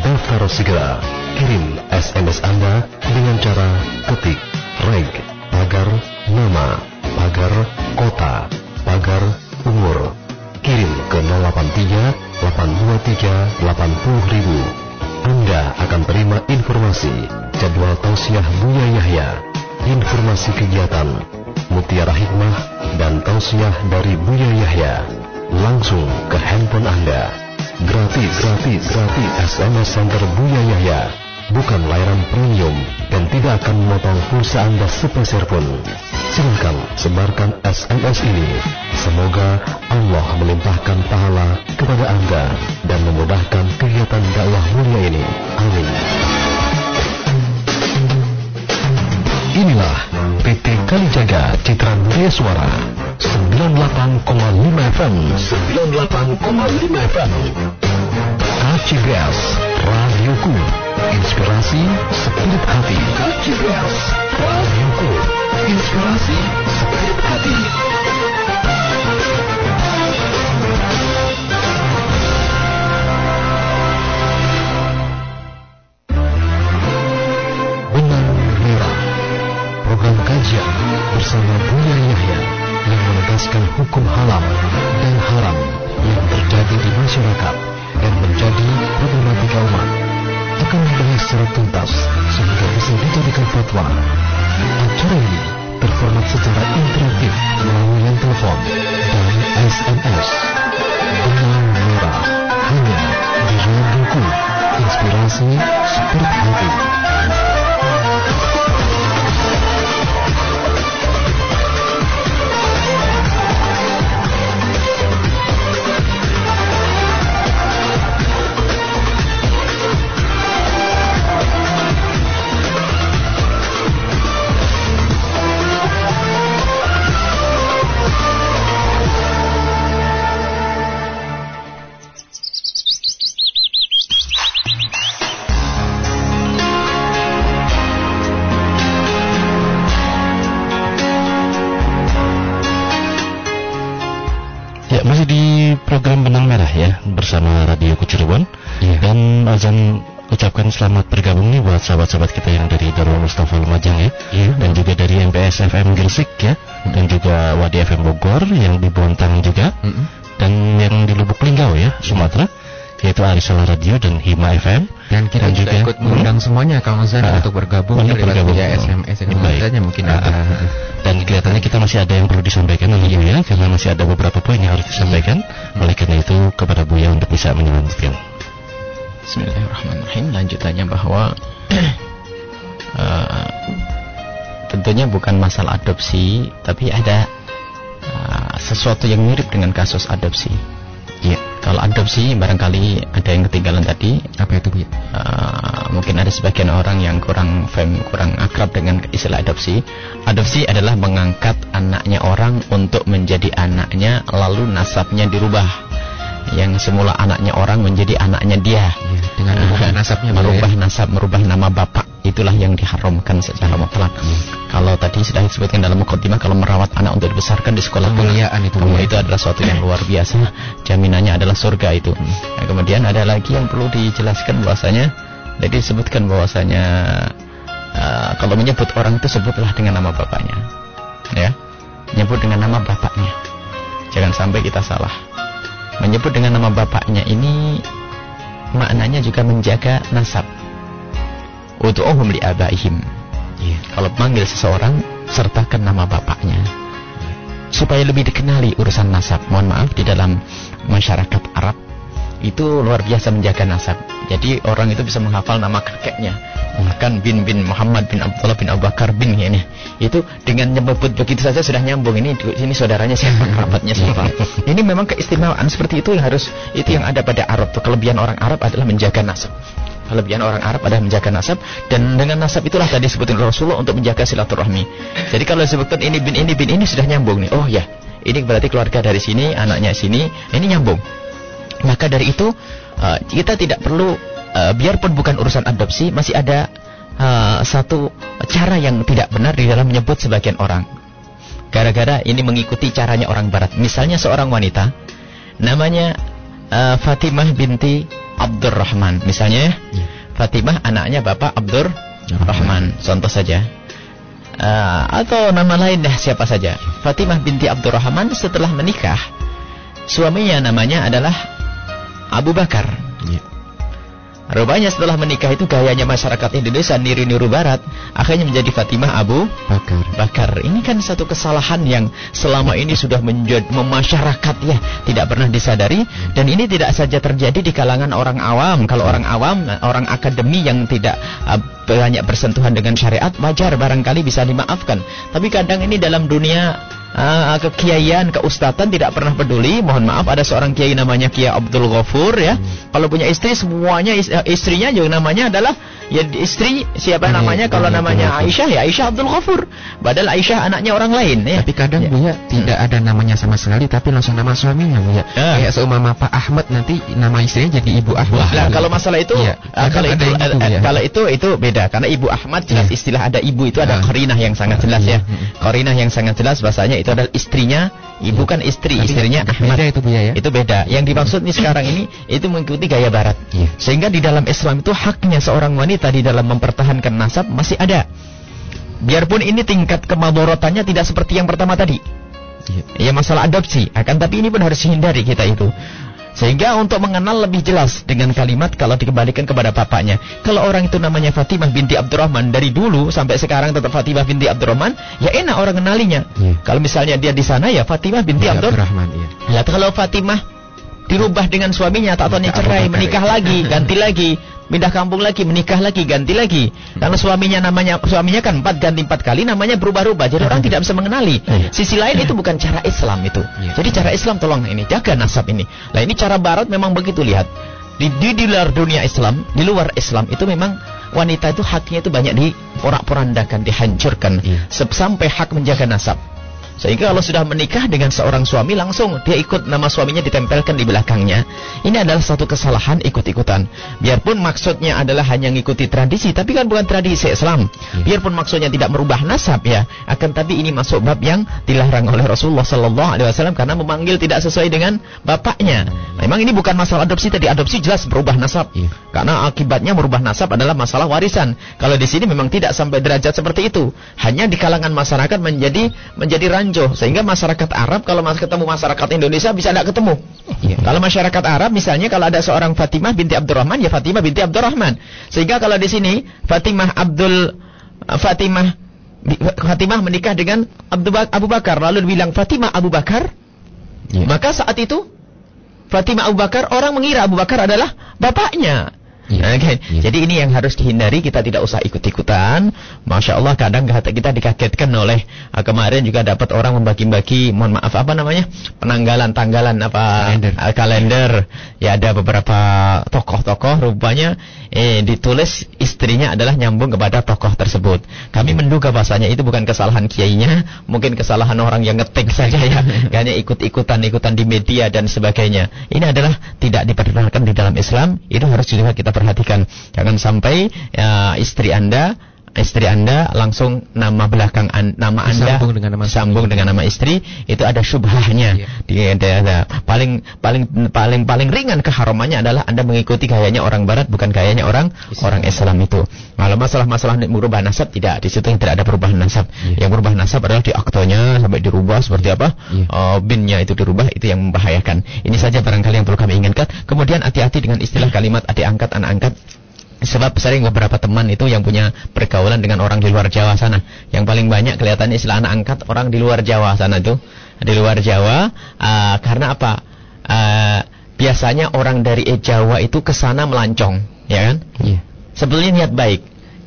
Daftar segera. Kirim SMS Anda dengan cara ketik reg pagar nama pagar kota pagar umur. Kirim ke 083 823 80 ribu. Anda akan terima informasi jadwal tausiah Buya Yahya, informasi kegiatan, mutiara hikmah, dan tausiah dari Buya Yahya. Langsung ke handphone Anda. Gratis, gratis, gratis. SMS Center Buya Yahya. Bukan layanan premium dan tidak akan memotong pulsa Anda sepeser pun. Silakan sebarkan SMS ini. Semoga Allah melimpahkan pahala kepada Anda dan memudahkan kegiatan dakwah mulia ini. Amin. Inilah PT Kalijaga Citra Budaya Suara 98,5 FM 98,5 FM KCBS Radioku. Inspirasi Spirit Hati. KCBS Radioku. Inspirasi Spirit Hati Bersama Buya Yahya yang menegaskan hukum halal dan haram yang terjadi di masyarakat dan menjadi problematika umat akan dibahas secara tuntas sehingga bisa dijadikan fatwa. Acara ini terformat secara interaktif melalui line telepon dan SMS. Benang Merah hanya di Radioku Inspirasi Seperti Hati. Program Benang Merah ya bersama Radio Kucirebon. Dan azan ucapkan selamat bergabung nih buat sahabat-sahabat kita yang dari Darul Mustafa Lumajang ya. Dan juga dari MPS FM Gresik ya. Dan juga Wadi FM Bogor yang di Bontang juga. Dan yang di Lubuk Linggau ya, Sumatera. Yaitu Arisala Radio dan Hima FM. Dan kita Dan juga ikut mengundang semuanya Kang Ozan Ah, untuk bergabung lewat bergabung. via SMS dan Baik. saja mungkin Ah, ada. Dan kelihatannya kita masih ada yang perlu disampaikan oleh Buya karena masih ada beberapa poin yang harus disampaikan. Oleh karena itu kepada Buya untuk bisa menyelesaikan. Bismillahirrahmanirrahim. Lanjutannya bahwa [CLEARS THROAT] eh, tentunya bukan masalah adopsi, tapi ada eh, sesuatu yang mirip dengan kasus adopsi. Iya. Kalau adopsi barangkali ada yang ketinggalan tadi. Apa itu, Bu? eh, mungkin ada sebagian orang yang kurang fam, kurang akrab dengan istilah adopsi. Adopsi adalah mengangkat anaknya orang untuk menjadi anaknya, lalu nasabnya dirubah. Yang semula anaknya orang menjadi anaknya dia. Iya, dengan mengubah nasabnya, Bu, ya. merubah nasab, merubah nama bapak. Itulah yang diharamkan secara mutlak. Kalau tadi sudah disebutkan dalam mukadimah kalau merawat anak untuk dibesarkan di sekolah Kemuliaan itu, Kemuliaan ya. itu adalah suatu yang luar biasa. Jaminannya adalah surga itu. Nah, kemudian ada lagi yang perlu dijelaskan bahwasanya jadi disebutkan bahwasanya uh, kalau menyebut orang itu sebutlah dengan nama bapaknya. Ya. Menyebut dengan nama bapaknya. Jangan sampai kita salah. Menyebut dengan nama bapaknya ini maknanya juga menjaga nasab. Utu'uhum li'abaihim. Iya. Kalau panggil seseorang, sertakan nama bapaknya. Supaya lebih dikenali urusan nasab. Mohon maaf, di dalam masyarakat Arab, itu luar biasa menjaga nasab. Jadi orang itu bisa menghafal nama kakeknya. Bahkan bin bin Muhammad bin Abdullah bin Abu Bakar bin ini. Itu dengan menyebut begitu saja sudah nyambung. Ini ini saudaranya siapa, [LAUGHS] kerabatnya siapa. Ini memang keistimewaan seperti itu yang harus itu yang ada pada Arab. Tuh kelebihan orang Arab adalah menjaga nasab. Kelebihan orang Arab adalah menjaga nasab dan dengan nasab itulah tadi disebutin Rasulullah untuk menjaga silaturahmi. Jadi kalau disebutkan ini bin ini bin ini sudah nyambung nih. Oh ya, ini berarti keluarga dari sini, anaknya sini, ini nyambung. Maka dari itu uh, kita tidak perlu uh, biarpun bukan urusan adopsi masih ada uh, satu cara yang tidak benar di dalam menyebut sebagian orang. Gara-gara ini mengikuti caranya orang barat. Misalnya seorang wanita namanya uh, Fatimah binti Abdurrahman. Misalnya ya, Fatimah anaknya Bapak Abdurrahman. Contoh saja. Uh, atau nama lain dah siapa saja. Fatimah binti Abdurrahman setelah menikah suaminya namanya adalah Abu Bakar. Iya. Rupanya setelah menikah itu gayanya masyarakat Indonesia niru-niru barat, akhirnya menjadi Fatimah Abu Bakar. Bakar. Ini kan satu kesalahan yang selama ini sudah menjadi memasyarakat ya, tidak pernah disadari dan ini tidak saja terjadi di kalangan orang awam. Kalau orang awam, orang akademi yang tidak uh, banyak bersentuhan dengan syariat wajar barangkali bisa dimaafkan. Tapi kadang ini dalam dunia uh, kekiaian, keustatan tidak pernah peduli. Mohon maaf ada seorang kiai namanya Kiai Abdul Ghafur ya. Kalau punya istri semuanya is- uh, istrinya juga namanya adalah ya istri siapa Ani- namanya? Kalau Ani namanya Abdul. Aisyah ya Aisyah Abdul Ghafur. Padahal Aisyah anaknya orang lain ya. Tapi kadang Ya. Bu ya tidak ada namanya sama sekali tapi langsung nama suaminya Bu ya. Ah. Kayak seumama Pak Ahmad nanti nama istrinya jadi Ibu Ahmad. Nah, kalau masalah itu, Iya. uh, kalau Kadang itu, ada yang gitu, uh, ya. kalau itu itu beda karena Ibu Ahmad jelas Iya. istilah ada ibu itu ada Ah. korinah yang sangat jelas Iya. ya. Korinah yang sangat jelas bahasanya itu adalah istrinya, ibu kan istri, Tapi istrinya beda Ahmad. itu, Bu, ya, ya? Itu beda. Yang dimaksud nih [LAUGHS] sekarang ini itu mengikuti gaya barat. Iya. Sehingga di dalam Islam itu haknya seorang wanita di dalam mempertahankan nasab masih ada. Biarpun ini tingkat kemadorotannya tidak seperti yang pertama tadi. Iya. Ya masalah adopsi. Akan tapi ini pun harus dihindari kita itu. Sehingga untuk mengenal lebih jelas dengan kalimat kalau dikembalikan kepada bapaknya. Kalau orang itu namanya Fatimah binti Abdurrahman dari dulu sampai sekarang tetap Fatimah binti Abdurrahman, ya enak orang kenalinya. Iya. Kalau misalnya dia di sana ya Fatimah binti Iya, Abdurrahman. Iya. Lah kalau Fatimah dirubah dengan suaminya tak tahunya cerai, menikah ya. lagi, ganti lagi, pindah kampung lagi, menikah lagi, ganti lagi. Karena suaminya namanya suaminya kan empat ganti empat kali, namanya berubah-ubah. Jadi orang tidak bisa mengenali. Sisi lain itu bukan cara Islam itu. Jadi cara Islam tolong ini jaga nasab ini. Lah ini cara Barat memang begitu lihat. Di, di, di luar dunia Islam, di luar Islam itu memang wanita itu haknya itu banyak diporak-porandakan, dihancurkan sampai hak menjaga nasab. Sehingga kalau sudah menikah dengan seorang suami langsung dia ikut nama suaminya ditempelkan di belakangnya. Ini adalah satu kesalahan ikut-ikutan. Biarpun maksudnya adalah hanya mengikuti tradisi, tapi kan bukan tradisi Islam. Biarpun maksudnya tidak merubah nasab ya, akan tapi ini masuk bab yang dilarang oleh Rasulullah sallallahu alaihi wasallam karena memanggil tidak sesuai dengan bapaknya. Memang ini bukan masalah adopsi tadi, adopsi jelas berubah nasab. Iya. Karena akibatnya merubah nasab adalah masalah warisan. Kalau di sini memang tidak sampai derajat seperti itu. Hanya di kalangan masyarakat menjadi menjadi rancu sehingga masyarakat Arab kalau mas ketemu masyarakat Indonesia bisa tidak ketemu. Kalau masyarakat Arab misalnya kalau ada seorang Fatimah binti Abdurrahman ya Fatimah binti Abdurrahman. Sehingga kalau di sini Fatimah Abdul Fatimah Fatimah menikah dengan Abu Bakar lalu bilang Fatimah Abu Bakar Iya. maka saat itu Fatimah Abu Bakar orang mengira Abu Bakar adalah bapaknya. Iya. Oke. Iya. Jadi ini yang harus dihindari kita tidak usah ikut-ikutan. Masya Allah kadang kita dikagetkan oleh ah, kemarin juga dapat orang membagi-bagi mohon maaf apa namanya penanggalan tanggalan apa Kalender. ah, kalender. Ya ada beberapa tokoh-tokoh rupanya eh ditulis istrinya adalah nyambung kepada tokoh tersebut. Kami menduga bahasanya itu bukan kesalahan kiainya, mungkin kesalahan orang yang ngetik saja ya. [LAUGHS] Hanya ikut-ikutan ikutan di media dan sebagainya. Ini adalah tidak diperkenalkan di dalam Islam. Itu harus juga kita perhatikan. Jangan sampai ya, istri Anda istri Anda langsung nama belakang an- nama Anda Disambung dengan nama disambung dengan nama istri itu ada syubhahnya. Iya. Di, ada, paling paling paling paling ringan keharamannya adalah Anda mengikuti gayanya orang barat bukan gayanya orang orang Islam itu. Kalau masalah-masalah merubah nasab tidak di situ tidak ada perubahan nasab. Iya. Yang berubah nasab adalah di aktonya sampai dirubah seperti apa? Iya. Oh, binnya itu dirubah itu yang membahayakan. Ini saja barangkali yang perlu kami ingatkan. Kemudian hati-hati dengan istilah kalimat adik angkat anak angkat Sebab sering beberapa teman itu yang punya pergaulan dengan orang di luar Jawa sana. Yang paling banyak kelihatannya istilah anak angkat orang di luar Jawa sana itu. Di luar Jawa, ah, karena apa? Ah, biasanya orang dari Jawa itu ke sana melancong, ya kan? Iya. Sebetulnya niat baik.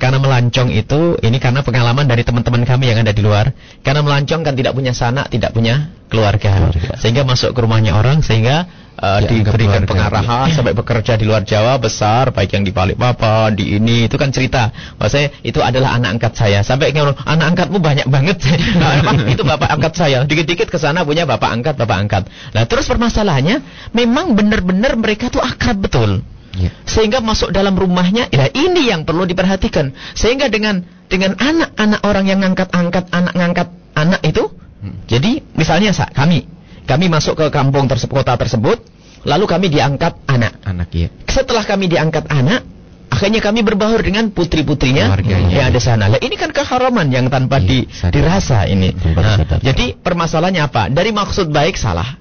Karena melancong itu, ini karena pengalaman dari teman-teman kami yang ada di luar. Karena melancong kan tidak punya sanak, tidak punya keluarga. Keluarga. Sehingga masuk ke rumahnya orang, sehingga uh, Dianggap diberikan pengarahan sampai bekerja di luar Jawa besar, baik yang di Balikpapan, di ini, itu kan cerita. Maksudnya itu adalah anak angkat saya. Sampai yang anak angkatmu banyak banget. [LAUGHS] Nah, itu bapak angkat saya. Dikit-dikit ke sana punya bapak angkat, bapak angkat. Nah, terus permasalahannya, memang benar-benar mereka tuh akrab betul Iya. sehingga masuk dalam rumahnya ya ini yang perlu diperhatikan sehingga dengan dengan anak-anak orang yang ngangkat-angkat anak ngangkat anak itu Hmm. jadi misalnya sa, kami kami masuk ke kampung tersebut kota tersebut lalu kami diangkat anak Anak iya. setelah kami diangkat anak akhirnya kami berbaur dengan putri-putrinya yang ada sana lah ini kan keharaman yang tanpa Iya, di, sadar. dirasa ini Nah, jadi permasalahannya apa dari maksud baik salah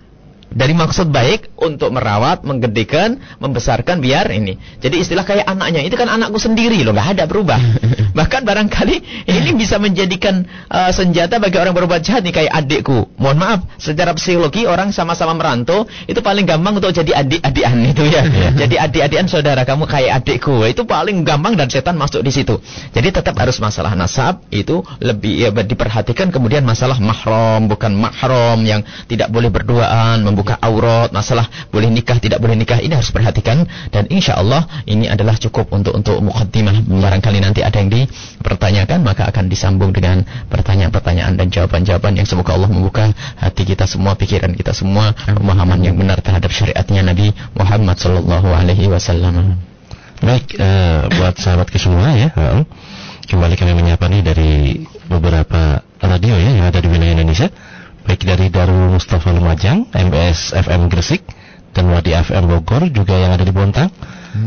dari maksud baik untuk merawat, menggedekan, membesarkan biar ini. Jadi istilah kayak anaknya itu kan anakku sendiri loh, nggak ada berubah. [LAUGHS] Bahkan barangkali ini bisa menjadikan uh, senjata bagi orang berbuat jahat nih kayak adikku. Mohon maaf, secara psikologi orang sama-sama merantau itu paling gampang untuk jadi adik-adikan itu ya. jadi adik-adikan saudara kamu kayak adikku. Itu paling gampang dan setan masuk di situ. Jadi tetap harus masalah nasab itu lebih ya, diperhatikan kemudian masalah mahram bukan mahram yang tidak boleh berduaan, membuka aurat, masalah boleh nikah tidak boleh nikah ini harus perhatikan dan insya Allah ini adalah cukup untuk untuk mukaddimah. Barangkali nanti ada yang dipertanyakan maka akan disambung dengan pertanyaan-pertanyaan dan jawaban-jawaban yang semoga Allah membuka hati kita semua, pikiran kita semua, pemahaman yang benar terhadap syariatnya Nabi Muhammad Sallallahu Alaihi Wasallam. Baik, eh, buat sahabat semua ya, eh, kembali kami menyapa nih dari beberapa radio ya yang ada di wilayah Indonesia, baik dari Darul Mustafa Lumajang, MBS FM Gresik, dan Wadi FM Bogor juga yang ada di Bontang,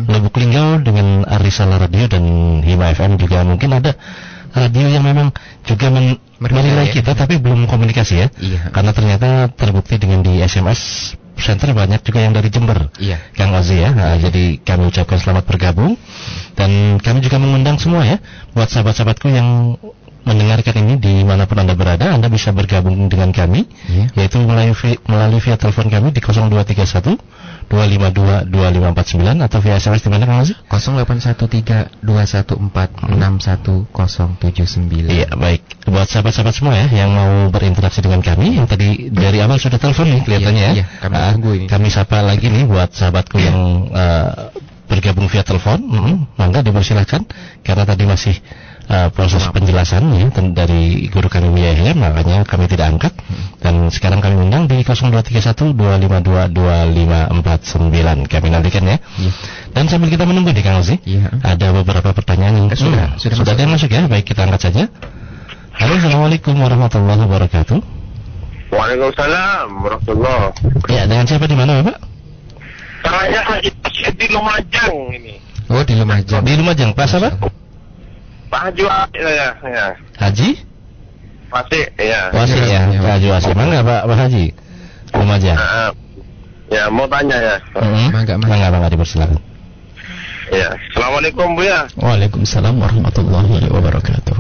Lubuk Linggau dengan Arisala Radio dan Hima FM juga mungkin ada radio yang memang juga men menilai ya. kita tapi belum komunikasi ya, Iya. karena ternyata terbukti dengan di SMS center banyak juga yang dari Jember. Iya. Kang Ozi ya. Nah, jadi kami ucapkan selamat bergabung dan kami juga mengundang semua ya buat sahabat-sahabatku yang mendengarkan ini di mana pun anda berada, anda bisa bergabung dengan kami, Iya. yaitu melalui melalui via telepon kami di 0231 252 2549 atau via SMS di mana Kang Ozi? 0813216179. Iya baik buat sahabat-sahabat semua ya yang mau berinteraksi dengan kami yang tadi dari awal sudah telepon nih kelihatannya Iya, ya. iya, kami Ah, tunggu ini. Kami sapa lagi nih buat sahabatku yang eh, bergabung via telepon. Mm, mangga dipersilakan karena tadi masih eh, proses penjelasan ya ten- dari guru kami Wiyahya makanya kami tidak angkat dan sekarang kami undang di 0231 252 2549 kami nantikan ya. Iya. Dan sambil kita menunggu nih Kang Ozi, Iya. ada beberapa pertanyaan yang Eh, sudah, sudah sudah masuk. ada yang masuk ya. Baik kita angkat saja. Halo, assalamualaikum warahmatullahi wabarakatuh. Waalaikumsalam warahmatullah. Ya, dengan siapa di mana, Bapak? Saya Haji di Lumajang ini. Oh, di Lumajang. Di Lumajang, Pak siapa? Pak Haji saya ya. Haji Masih, ya. Wasi ya, Pak Haji Wasi. Mangga Pak, Pak Haji. Lumajang. Ah, ya, mau tanya ya. Mm-mm. Mangga, mangga. Mangga, mangga dipersilakan. Ya, Assalamualaikum Bu ya. Waalaikumsalam warahmatullahi wabarakatuh.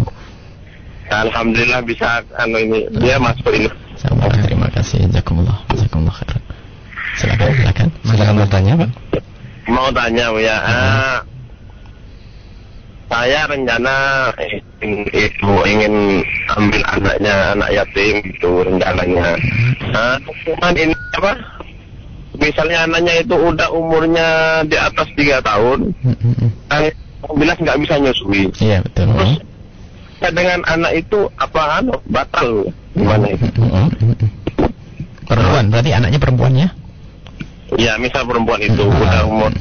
Alhamdulillah bisa anu ini dia masuk ini. Sama terima kasih. Jazakumullah. Jazakumullah khairan. Silakan, silakan. Silakan bertanya, Pak. Mau tanya Bu ya. Ah, saya rencana ingin, itu ingin ambil anaknya anak yatim itu rencananya. Nah, cuman ini apa? Misalnya anaknya itu udah umurnya di atas tiga tahun, Mm-mm. kan bilang nggak bisa nyusui. Iya, betul. Terus ya dengan anak itu apa anu batal gimana itu? Perempuan, berarti anaknya perempuan ya? Ya misal perempuan itu udah umur.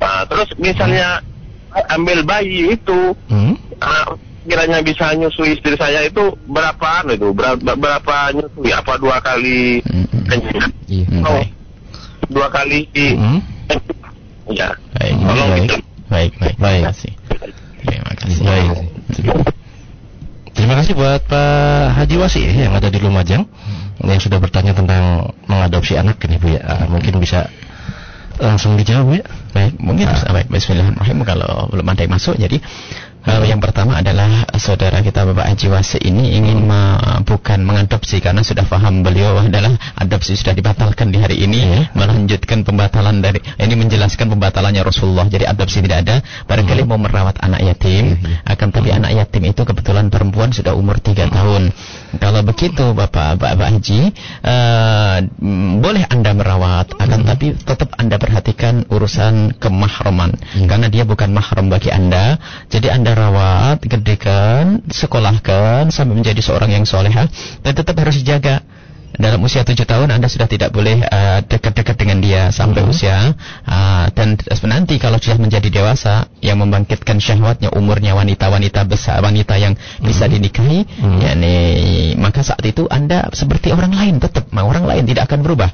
Nah, terus misalnya ambil bayi itu Hmm? ah, kiranya bisa nyusui istri saya itu berapa anu itu berapa, berapa nyusui apa dua kali kenyang Iya. Oh. Baik. dua kali Hmm? ya Baik. tolong baik. gitu. Baik, baik. Baik. Terima kasih. Terima kasih. Baik. Terima kasih buat Pak Haji Wasi ya, yang ada di Lumajang yang sudah bertanya tentang mengadopsi anak ini Bu ya. Ah, mungkin bisa langsung dijawab ya. Baik, mungkin Ah. baik. Bismillahirrahmanirrahim kalau belum ada yang masuk. Jadi eh, yang pertama adalah saudara kita Bapak Haji Wasi ini ingin me- bukan mengadopsi karena sudah paham beliau adalah adopsi sudah dibatalkan di hari ini Iya. melanjutkan pembatalan dari ini menjelaskan pembatalannya Rasulullah. Jadi adopsi tidak ada. Barangkali mau merawat anak yatim, akan tapi anak yatim itu kebetulan perempuan sudah umur 3 tahun. Kalau begitu Bapak Bapak Haji mm, boleh Anda merawat akan tapi tetap Anda perhatikan urusan kemahraman karena dia bukan mahram bagi Anda. Jadi Anda rawat, gedekan, sekolahkan sampai menjadi seorang yang soleha dan tetap harus dijaga. Dalam usia tujuh tahun Anda sudah tidak boleh eh, dekat-dekat dengan dia sampai usia eh, dan nanti kalau sudah menjadi dewasa yang membangkitkan syahwatnya umurnya wanita-wanita besar wanita yang bisa dinikahi yakni maka saat itu Anda seperti orang lain tetap mau orang lain tidak akan berubah.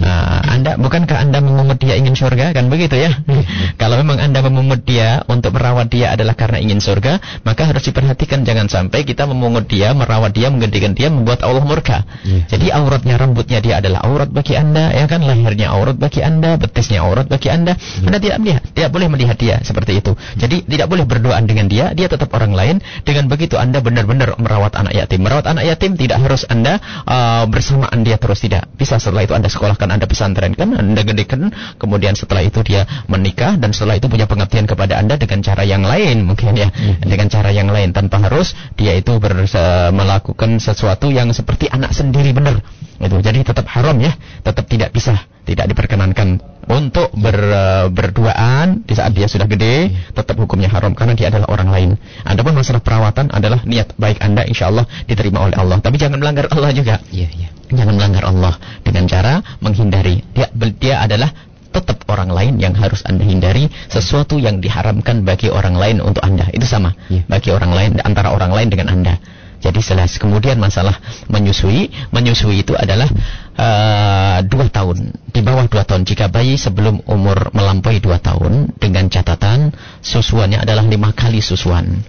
Nah, anda bukankah Anda memungut dia ingin surga? Kan begitu ya? [LAUGHS] Kalau memang Anda memungut dia untuk merawat dia adalah karena ingin surga, maka harus diperhatikan jangan sampai kita memungut dia, merawat dia, menggedekan dia membuat Allah murka. Jadi auratnya rambutnya dia adalah aurat bagi Anda, ya kan lahirnya aurat bagi Anda, betisnya aurat bagi Anda. Anda tidak melihat, tidak boleh melihat dia seperti itu. Jadi tidak boleh berduaan dengan dia, dia tetap orang lain. Dengan begitu Anda benar-benar merawat anak yatim. Merawat anak yatim tidak harus Anda uh, bersamaan dia terus tidak. Bisa setelah itu Anda sekolahkan, Anda pesantrenkan, Anda gedekan, kemudian setelah itu dia menikah dan setelah itu punya pengabdian kepada Anda dengan cara yang lain mungkin ya. Dengan cara yang lain tanpa harus dia itu ber, melakukan sesuatu yang seperti anak sendiri benar. Itu. Jadi tetap haram ya, tetap tidak bisa, tidak diperkenankan untuk ber, eh, berduaan di saat dia sudah gede, tetap hukumnya haram karena dia adalah orang lain. Adapun masalah perawatan adalah niat baik Anda insya Allah diterima oleh Allah. Tapi jangan melanggar Allah juga. Iya, iya. Jangan melanggar Allah dengan cara menghindari. Dia dia adalah tetap orang lain yang harus Anda hindari sesuatu yang diharamkan bagi orang lain untuk Anda. Itu sama Iya. bagi orang lain antara orang lain dengan Anda. Jadi jelas. Kemudian masalah menyusui, menyusui itu adalah eh, dua tahun, di bawah dua tahun. Jika bayi sebelum umur melampaui dua tahun, dengan catatan susuannya adalah lima kali susuan,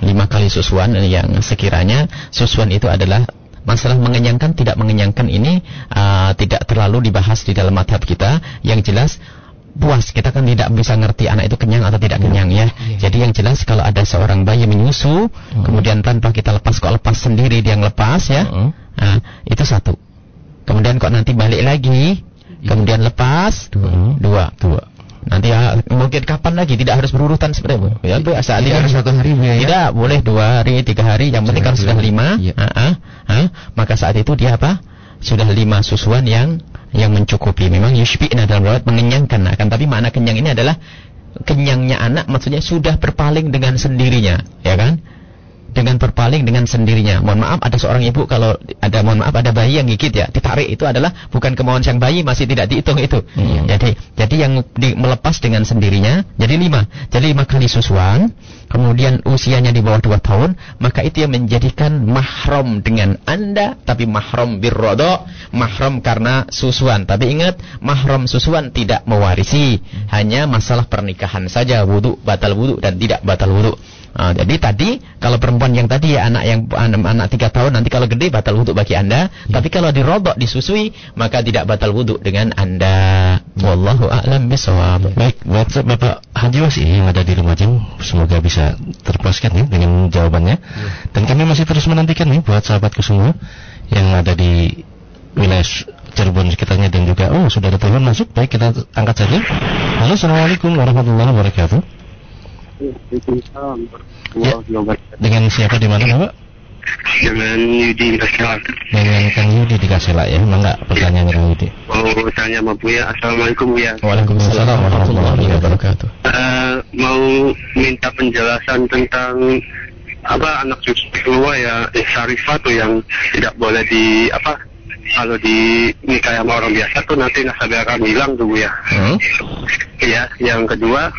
lima kali susuan yang sekiranya susuan itu adalah masalah mengenyangkan tidak mengenyangkan ini eh, tidak terlalu dibahas di dalam madhab kita. Yang jelas puas kita kan tidak bisa ngerti anak itu kenyang atau tidak kenyang ya. Jadi yang jelas kalau ada seorang bayi menyusu, kemudian tanpa kita lepas kok lepas sendiri dia ngelepas ya. Hmm. Nah, itu satu. Kemudian kok nanti balik lagi, kemudian lepas Hmm. dua. Dua. Nanti ya, mungkin kapan lagi tidak harus berurutan seperti itu. Ya, biasa Tidak harus satu hari ya. tidak boleh dua hari, tiga hari. Yang penting kan sudah lima. Iya. Ah, ah, ah. Maka saat itu dia apa? Sudah lima susuan yang yang mencukupi. Memang yushbi'na dalam riwayat mengenyangkan. Akan tapi makna kenyang ini adalah kenyangnya anak maksudnya sudah berpaling dengan sendirinya, ya kan? Dengan berpaling dengan sendirinya. Mohon maaf ada seorang ibu kalau ada mohon maaf ada bayi yang gigit ya, ditarik itu adalah bukan kemauan sang bayi masih tidak dihitung itu. Hmm. Jadi jadi yang di- melepas dengan sendirinya jadi lima. Jadi lima kali susuan, kemudian usianya di bawah dua tahun, maka itu yang menjadikan mahram dengan anda, tapi mahram birrodo, mahram karena susuan. Tapi ingat, mahram susuan tidak mewarisi, hanya masalah pernikahan saja, wudhu, batal wudhu dan tidak batal wudhu. Ah, jadi tadi kalau perempuan yang tadi ya anak yang anak, tiga tahun nanti kalau gede batal wudhu bagi anda. Tapi kalau dirodok disusui maka tidak batal wudhu dengan anda. Wallahu a'lam bishawab. Baik, buat Bapak Haji Wasi yang ada di Lumajang, semoga bisa terpuaskan ya dengan jawabannya. Dan kami masih terus menantikan nih buat sahabatku semua yang ada di wilayah Cirebon sekitarnya dan juga oh sudah ada telepon masuk. Baik, kita angkat saja. Halo, Assalamualaikum warahmatullahi wabarakatuh. Ya. Dengan siapa di mana, Bapak? Dengan Yudi Kasela. Dengan Kang Yudi di Kasela ya. Emang enggak pertanyaannya Kang Yudi? Mau tanya sama Buya, Assalamualaikum Buya. Waalaikumsalam warahmatullahi wabarakatuh. Eh, mau minta penjelasan tentang apa anak cucu keluar ya eh, syarifah tuh yang tidak boleh di apa kalau di nikah sama orang biasa tuh nanti nasabnya akan hilang tuh Bu ya. Hmm? Iya, yang kedua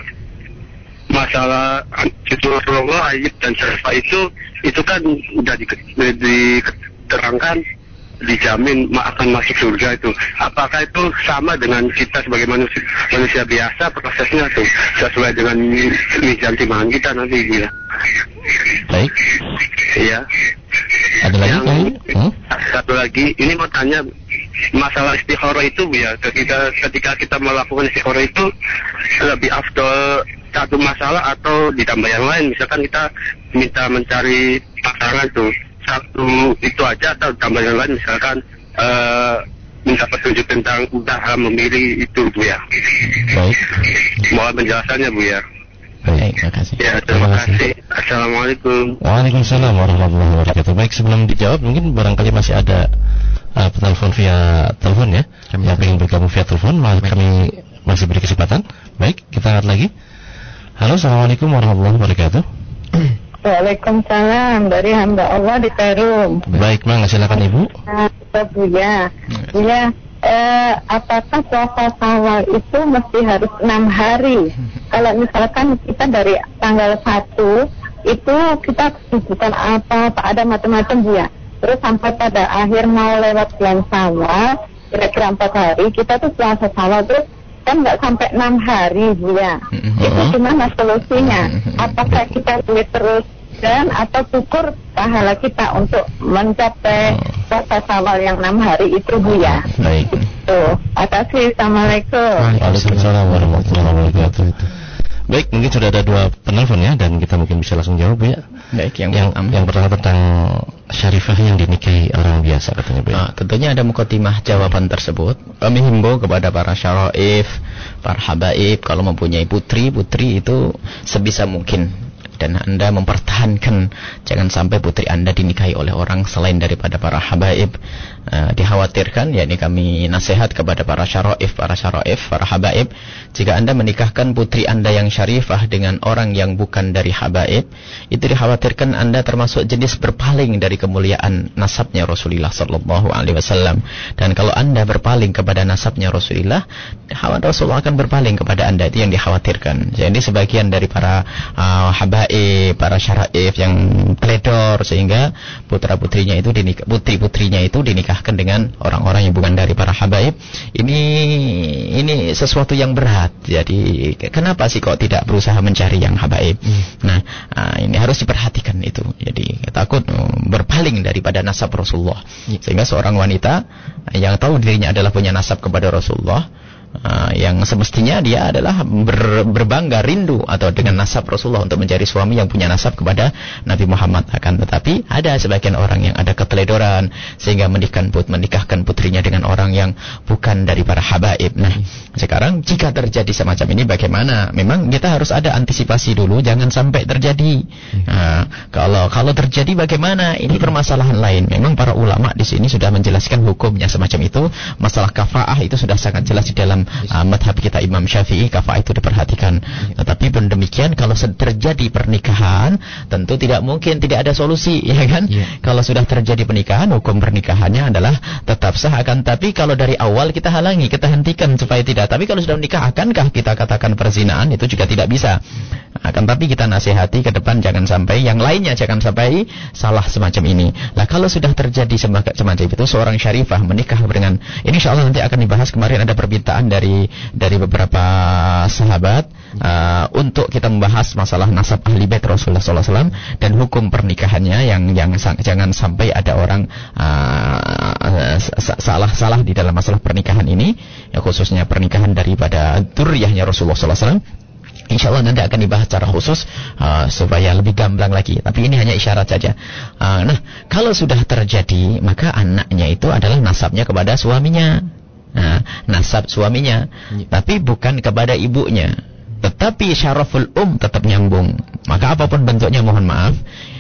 masalah Rasulullah Ayyub dan Syarifah itu itu kan udah di- diterangkan dijamin akan masuk surga itu. Apakah itu sama dengan kita sebagai manusia, manusia biasa prosesnya tuh sesuai dengan mizan timbangan kita nanti gitu. Baik. Iya. Ada lagi Yang? Hmm? satu lagi, ini mau tanya masalah istikharah itu ya. Ketika ketika kita melakukan istikharah itu lebih afdol satu masalah atau ditambah yang lain. Misalkan kita minta mencari pasangan tuh satu itu aja atau ditambah yang lain. Misalkan eh, minta petunjuk tentang usaha memilih itu Bu ya. Baik. Mohon penjelasannya Bu ya. Baik. Baik, makasih. Ya Terima terima kasih. kasih. Assalamualaikum. Waalaikumsalam warahmatullahi wabarakatuh. Baik, sebelum dijawab mungkin barangkali masih ada uh, telepon via telepon ya. Kami- yang ingin bergabung via telepon, kami masih beri kesempatan. Baik, kita angkat lagi. Halo, assalamualaikum warahmatullahi wabarakatuh. Waalaikumsalam dari hamba Allah di Perum. Baik, Mang, silakan Ibu. Nah, kita Buya. Buya, eh, apakah puasa Syawal itu mesti harus enam hari? Kalau misalkan kita dari tanggal 1 itu kita kesibukan apa, apa ada macam-macam Buya. Terus sampai pada akhir mau lewat bulan Syawal, kira-kira empat hari, kita tuh puasa Syawal terus kan nggak sampai enam hari Buya. Itu Mhm. gimana solusinya? Apakah kita boleh terus dan atau syukur pahala kita untuk mencapai puasa Syawal yang enam hari itu Bu ya. Baik. Tuh, makasih. Assalamualaikum. Waalaikumsalam warahmatullahi wabarakatuh. Baik, mungkin sudah ada dua penelpon ya dan kita mungkin bisa langsung jawab Bu, ya. Baik, yang, Yang pertama. yang pertama tentang syarifah yang dinikahi orang biasa katanya Bu. Nah, tentunya ada mukotimah jawaban tersebut. Kami himbau kepada para syaraif, para habaib kalau mempunyai putri, putri itu sebisa mungkin dan Anda mempertahankan jangan sampai putri Anda dinikahi oleh orang selain daripada para habaib. Eh, dikhawatirkan yakni kami nasihat kepada para syaraif, para syaraif, para habaib jika Anda menikahkan putri Anda yang syarifah dengan orang yang bukan dari habaib, itu dikhawatirkan Anda termasuk jenis berpaling dari kemuliaan nasabnya Rasulullah sallallahu alaihi wasallam. Dan kalau Anda berpaling kepada nasabnya Rasulullah, Rasulullah akan berpaling kepada Anda itu yang dikhawatirkan. Jadi sebagian dari para uh, habaib, para syaraif yang teledor sehingga putra-putrinya itu dinikah putri-putrinya itu dinikahkan dengan orang-orang yang bukan dari para habaib. Ini ini sesuatu yang berat. Jadi kenapa sih kok tidak berusaha mencari yang habaib? Nah, ah, ini harus diperhatikan itu. Jadi takut oh, berpaling daripada nasab Rasulullah. Sehingga seorang wanita yang tahu dirinya adalah punya nasab kepada Rasulullah Ah, yang semestinya dia adalah ber- berbangga rindu atau dengan nasab Rasulullah untuk mencari suami yang punya nasab kepada Nabi Muhammad akan tetapi ada sebagian orang yang ada keteledoran sehingga menikahkan put menikahkan putrinya dengan orang yang bukan dari para habaib. Nah, sekarang jika terjadi semacam ini bagaimana? Memang kita harus ada antisipasi dulu jangan sampai terjadi. Nah, kalau kalau terjadi bagaimana? Ini permasalahan lain. Memang para ulama di sini sudah menjelaskan hukumnya semacam itu. Masalah kafaah itu sudah sangat jelas di dalam uh, madhab kita Imam Syafi'i kafaah itu diperhatikan. Tetapi pun demikian kalau terjadi pernikahan tentu tidak mungkin tidak ada solusi [LAUGHS] ya kan? Kalau sudah terjadi pernikahan hukum pernikahannya adalah tetap sah akan tapi kalau dari awal kita halangi, kita hentikan supaya tidak. Tapi kalau sudah menikah akankah kita katakan perzinaan itu juga tidak bisa. Akan tapi kita nasihati ke depan jangan sampai yang lainnya jangan sampai salah semacam ini. Lah kalau sudah terjadi semacam itu seorang syarifah menikah dengan ini insya Allah nanti akan dibahas kemarin ada permintaan dari dari beberapa sahabat uh, untuk kita membahas masalah nasab ahli bait Rasulullah SAW dan hukum pernikahannya yang yang jangan sampai ada orang uh, sa- salah salah di dalam masalah pernikahan ini ya khususnya pernikahan daripada duriyahnya Rasulullah SAW Insya Allah nanti akan dibahas secara khusus uh, supaya lebih gamblang lagi. Tapi ini hanya isyarat saja. Uh, nah, kalau sudah terjadi, maka anaknya itu adalah nasabnya kepada suaminya. Nah, nasab suaminya, tapi bukan kepada ibunya. Tetapi syaraful um tetap nyambung. Maka apa pun bentuknya mohon maaf.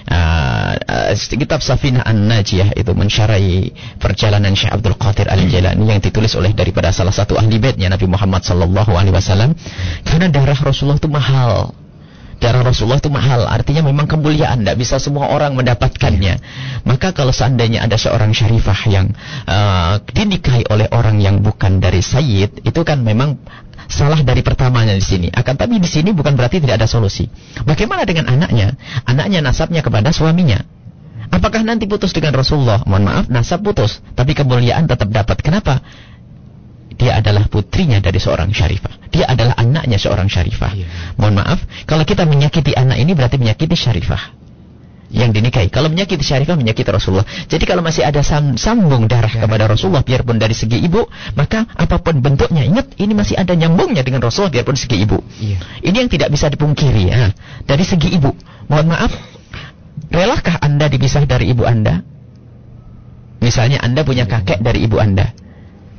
Uh, uh, kitab Safinah An-Najiyah itu mensyarai perjalanan Syekh Abdul Qadir Al-Jailani yang ditulis oleh daripada salah satu ahli baitnya Nabi Muhammad sallallahu alaihi wasallam karena darah Rasulullah itu mahal. Darah Rasulullah itu mahal, artinya memang kemuliaan, tidak bisa semua orang mendapatkannya. Maka kalau seandainya ada seorang syarifah yang uh, dinikahi oleh orang yang bukan dari sayyid, itu kan memang salah dari pertamanya di sini. Akan tapi di sini bukan berarti tidak ada solusi. Bagaimana dengan anaknya? Anaknya nasabnya kepada suaminya. Apakah nanti putus dengan Rasulullah? Mohon maaf, nasab putus, tapi kemuliaan tetap dapat. Kenapa? Dia adalah putrinya dari seorang syarifah. Dia adalah anaknya seorang syarifah. Mohon maaf, kalau kita menyakiti anak ini berarti menyakiti syarifah yang dinikahi. Kalau menyakiti syarifah menyakiti Rasulullah. Jadi kalau masih ada sam sambung darah kepada Rasulullah biarpun dari segi ibu, maka apa pun bentuknya ingat ini masih ada nyambungnya dengan Rasulullah biarpun segi ibu. Ini yang tidak bisa dipungkiri ya. Dari segi ibu. Mohon maaf, relakah Anda dipisah dari ibu Anda? Misalnya Anda punya kakek dari ibu Anda.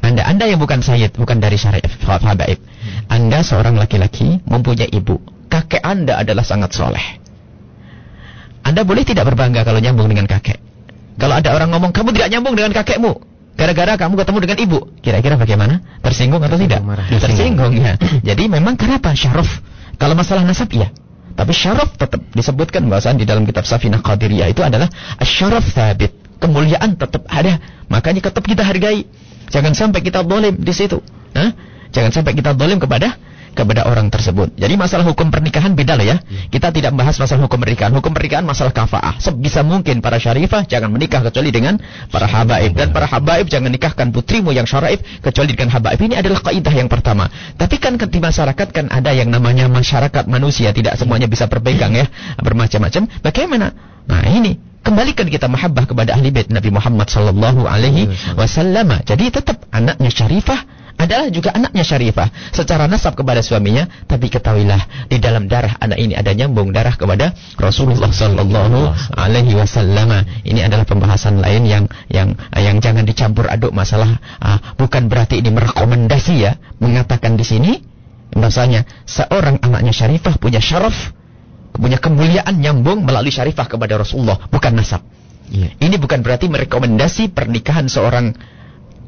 Anda Anda yang bukan sayyid, bukan dari syariat habaib. Anda seorang laki-laki mempunyai ibu. Kakek Anda adalah sangat soleh. Anda boleh tidak berbangga kalau nyambung dengan kakek. Kalau ada orang ngomong kamu tidak nyambung dengan kakekmu, gara-gara kamu ketemu dengan ibu, kira-kira bagaimana? Tersinggung atau tidak? Tersinggung ya. [LAUGHS] Jadi memang kenapa syaraf? Kalau masalah nasab iya. Tapi syaraf tetap disebutkan bahasaan di dalam kitab Safinah Qadiriyah itu adalah syaraf thabit. Kemuliaan tetap ada. Makanya tetap kita hargai. Jangan sampai kita dolim di situ. Hah? Jangan sampai kita dolim kepada kepada orang tersebut. Jadi masalah hukum pernikahan beda lah ya. Kita tidak membahas masalah hukum pernikahan. Hukum pernikahan masalah kafaah. Sebisa mungkin para syarifah jangan menikah kecuali dengan para habaib. Dan para habaib jangan nikahkan putrimu yang syaraif kecuali dengan habaib. Ini adalah kaidah yang pertama. Tapi kan di masyarakat kan ada yang namanya masyarakat manusia. Tidak semuanya bisa berpegang ya. Bermacam-macam. Bagaimana? Nah ini kembalikan kita mahabbah kepada ahli bait Nabi Muhammad sallallahu alaihi wasallam. Jadi tetap anaknya syarifah adalah juga anaknya syarifah secara nasab kepada suaminya. Tapi ketahuilah di dalam darah anak ini ada nyambung darah kepada Rasulullah sallallahu alaihi wasallam. Ini adalah pembahasan lain yang yang yang jangan dicampur aduk masalah ah, bukan berarti ini merekomendasi ya. Mengatakan di sini bahasanya seorang anaknya syarifah punya syaraf punya kemuliaan nyambung melalui syarifah kepada Rasulullah bukan nasab ini bukan berarti merekomendasi pernikahan seorang